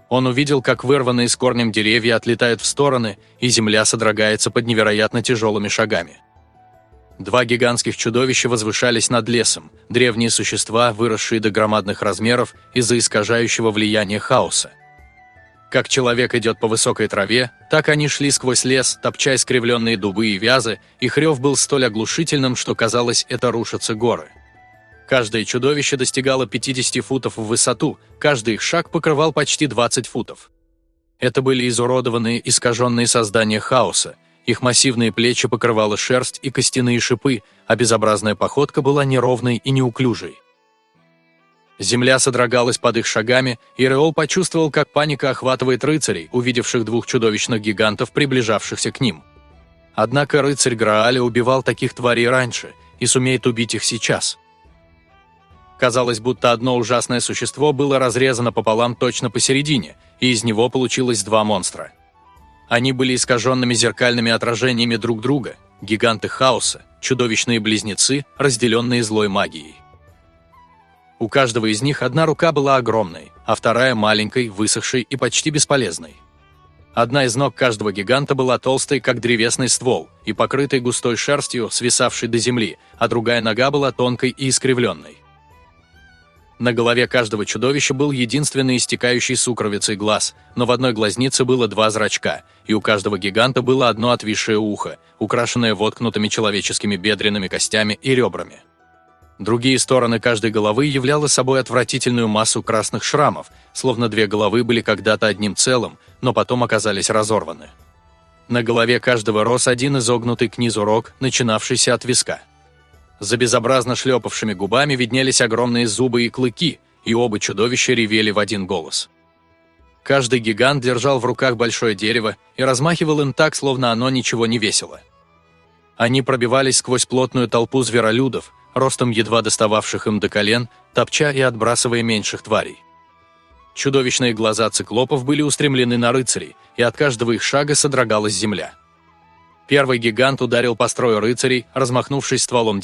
Он увидел, как вырванные с корнем деревья отлетают в стороны, и земля содрогается под невероятно тяжелыми шагами. Два гигантских чудовища возвышались над лесом, древние существа, выросшие до громадных размеров из-за искажающего влияния хаоса. Как человек идет по высокой траве, так они шли сквозь лес, топча искривленные дубы и вязы, и хрев был столь оглушительным, что казалось, это рушатся горы. Каждое чудовище достигало 50 футов в высоту, каждый их шаг покрывал почти 20 футов. Это были изуродованные, искаженные создания хаоса, их массивные плечи покрывала шерсть и костяные шипы, а безобразная походка была неровной и неуклюжей. Земля содрогалась под их шагами, и Реол почувствовал, как паника охватывает рыцарей, увидевших двух чудовищных гигантов, приближавшихся к ним. Однако рыцарь Грааля убивал таких тварей раньше и сумеет убить их сейчас. Казалось, будто одно ужасное существо было разрезано пополам точно посередине, и из него получилось два монстра. Они были искаженными зеркальными отражениями друг друга, гиганты хаоса, чудовищные близнецы, разделенные злой магией. У каждого из них одна рука была огромной, а вторая маленькой, высохшей и почти бесполезной. Одна из ног каждого гиганта была толстой, как древесный ствол, и покрытой густой шерстью, свисавшей до земли, а другая нога была тонкой и искривленной. На голове каждого чудовища был единственный истекающий сукровицей глаз, но в одной глазнице было два зрачка, и у каждого гиганта было одно отвисшее ухо, украшенное воткнутыми человеческими бедренными костями и ребрами. Другие стороны каждой головы являла собой отвратительную массу красных шрамов, словно две головы были когда-то одним целым, но потом оказались разорваны. На голове каждого рос один изогнутый к низу рог, начинавшийся от виска. За безобразно шлепавшими губами виднелись огромные зубы и клыки, и оба чудовища ревели в один голос. Каждый гигант держал в руках большое дерево и размахивал им так, словно оно ничего не весило. Они пробивались сквозь плотную толпу зверолюдов, ростом едва достававших им до колен, топча и отбрасывая меньших тварей. Чудовищные глаза циклопов были устремлены на рыцарей, и от каждого их шага содрогалась земля. Первый гигант ударил по строю рыцарей, размахнувшись стволом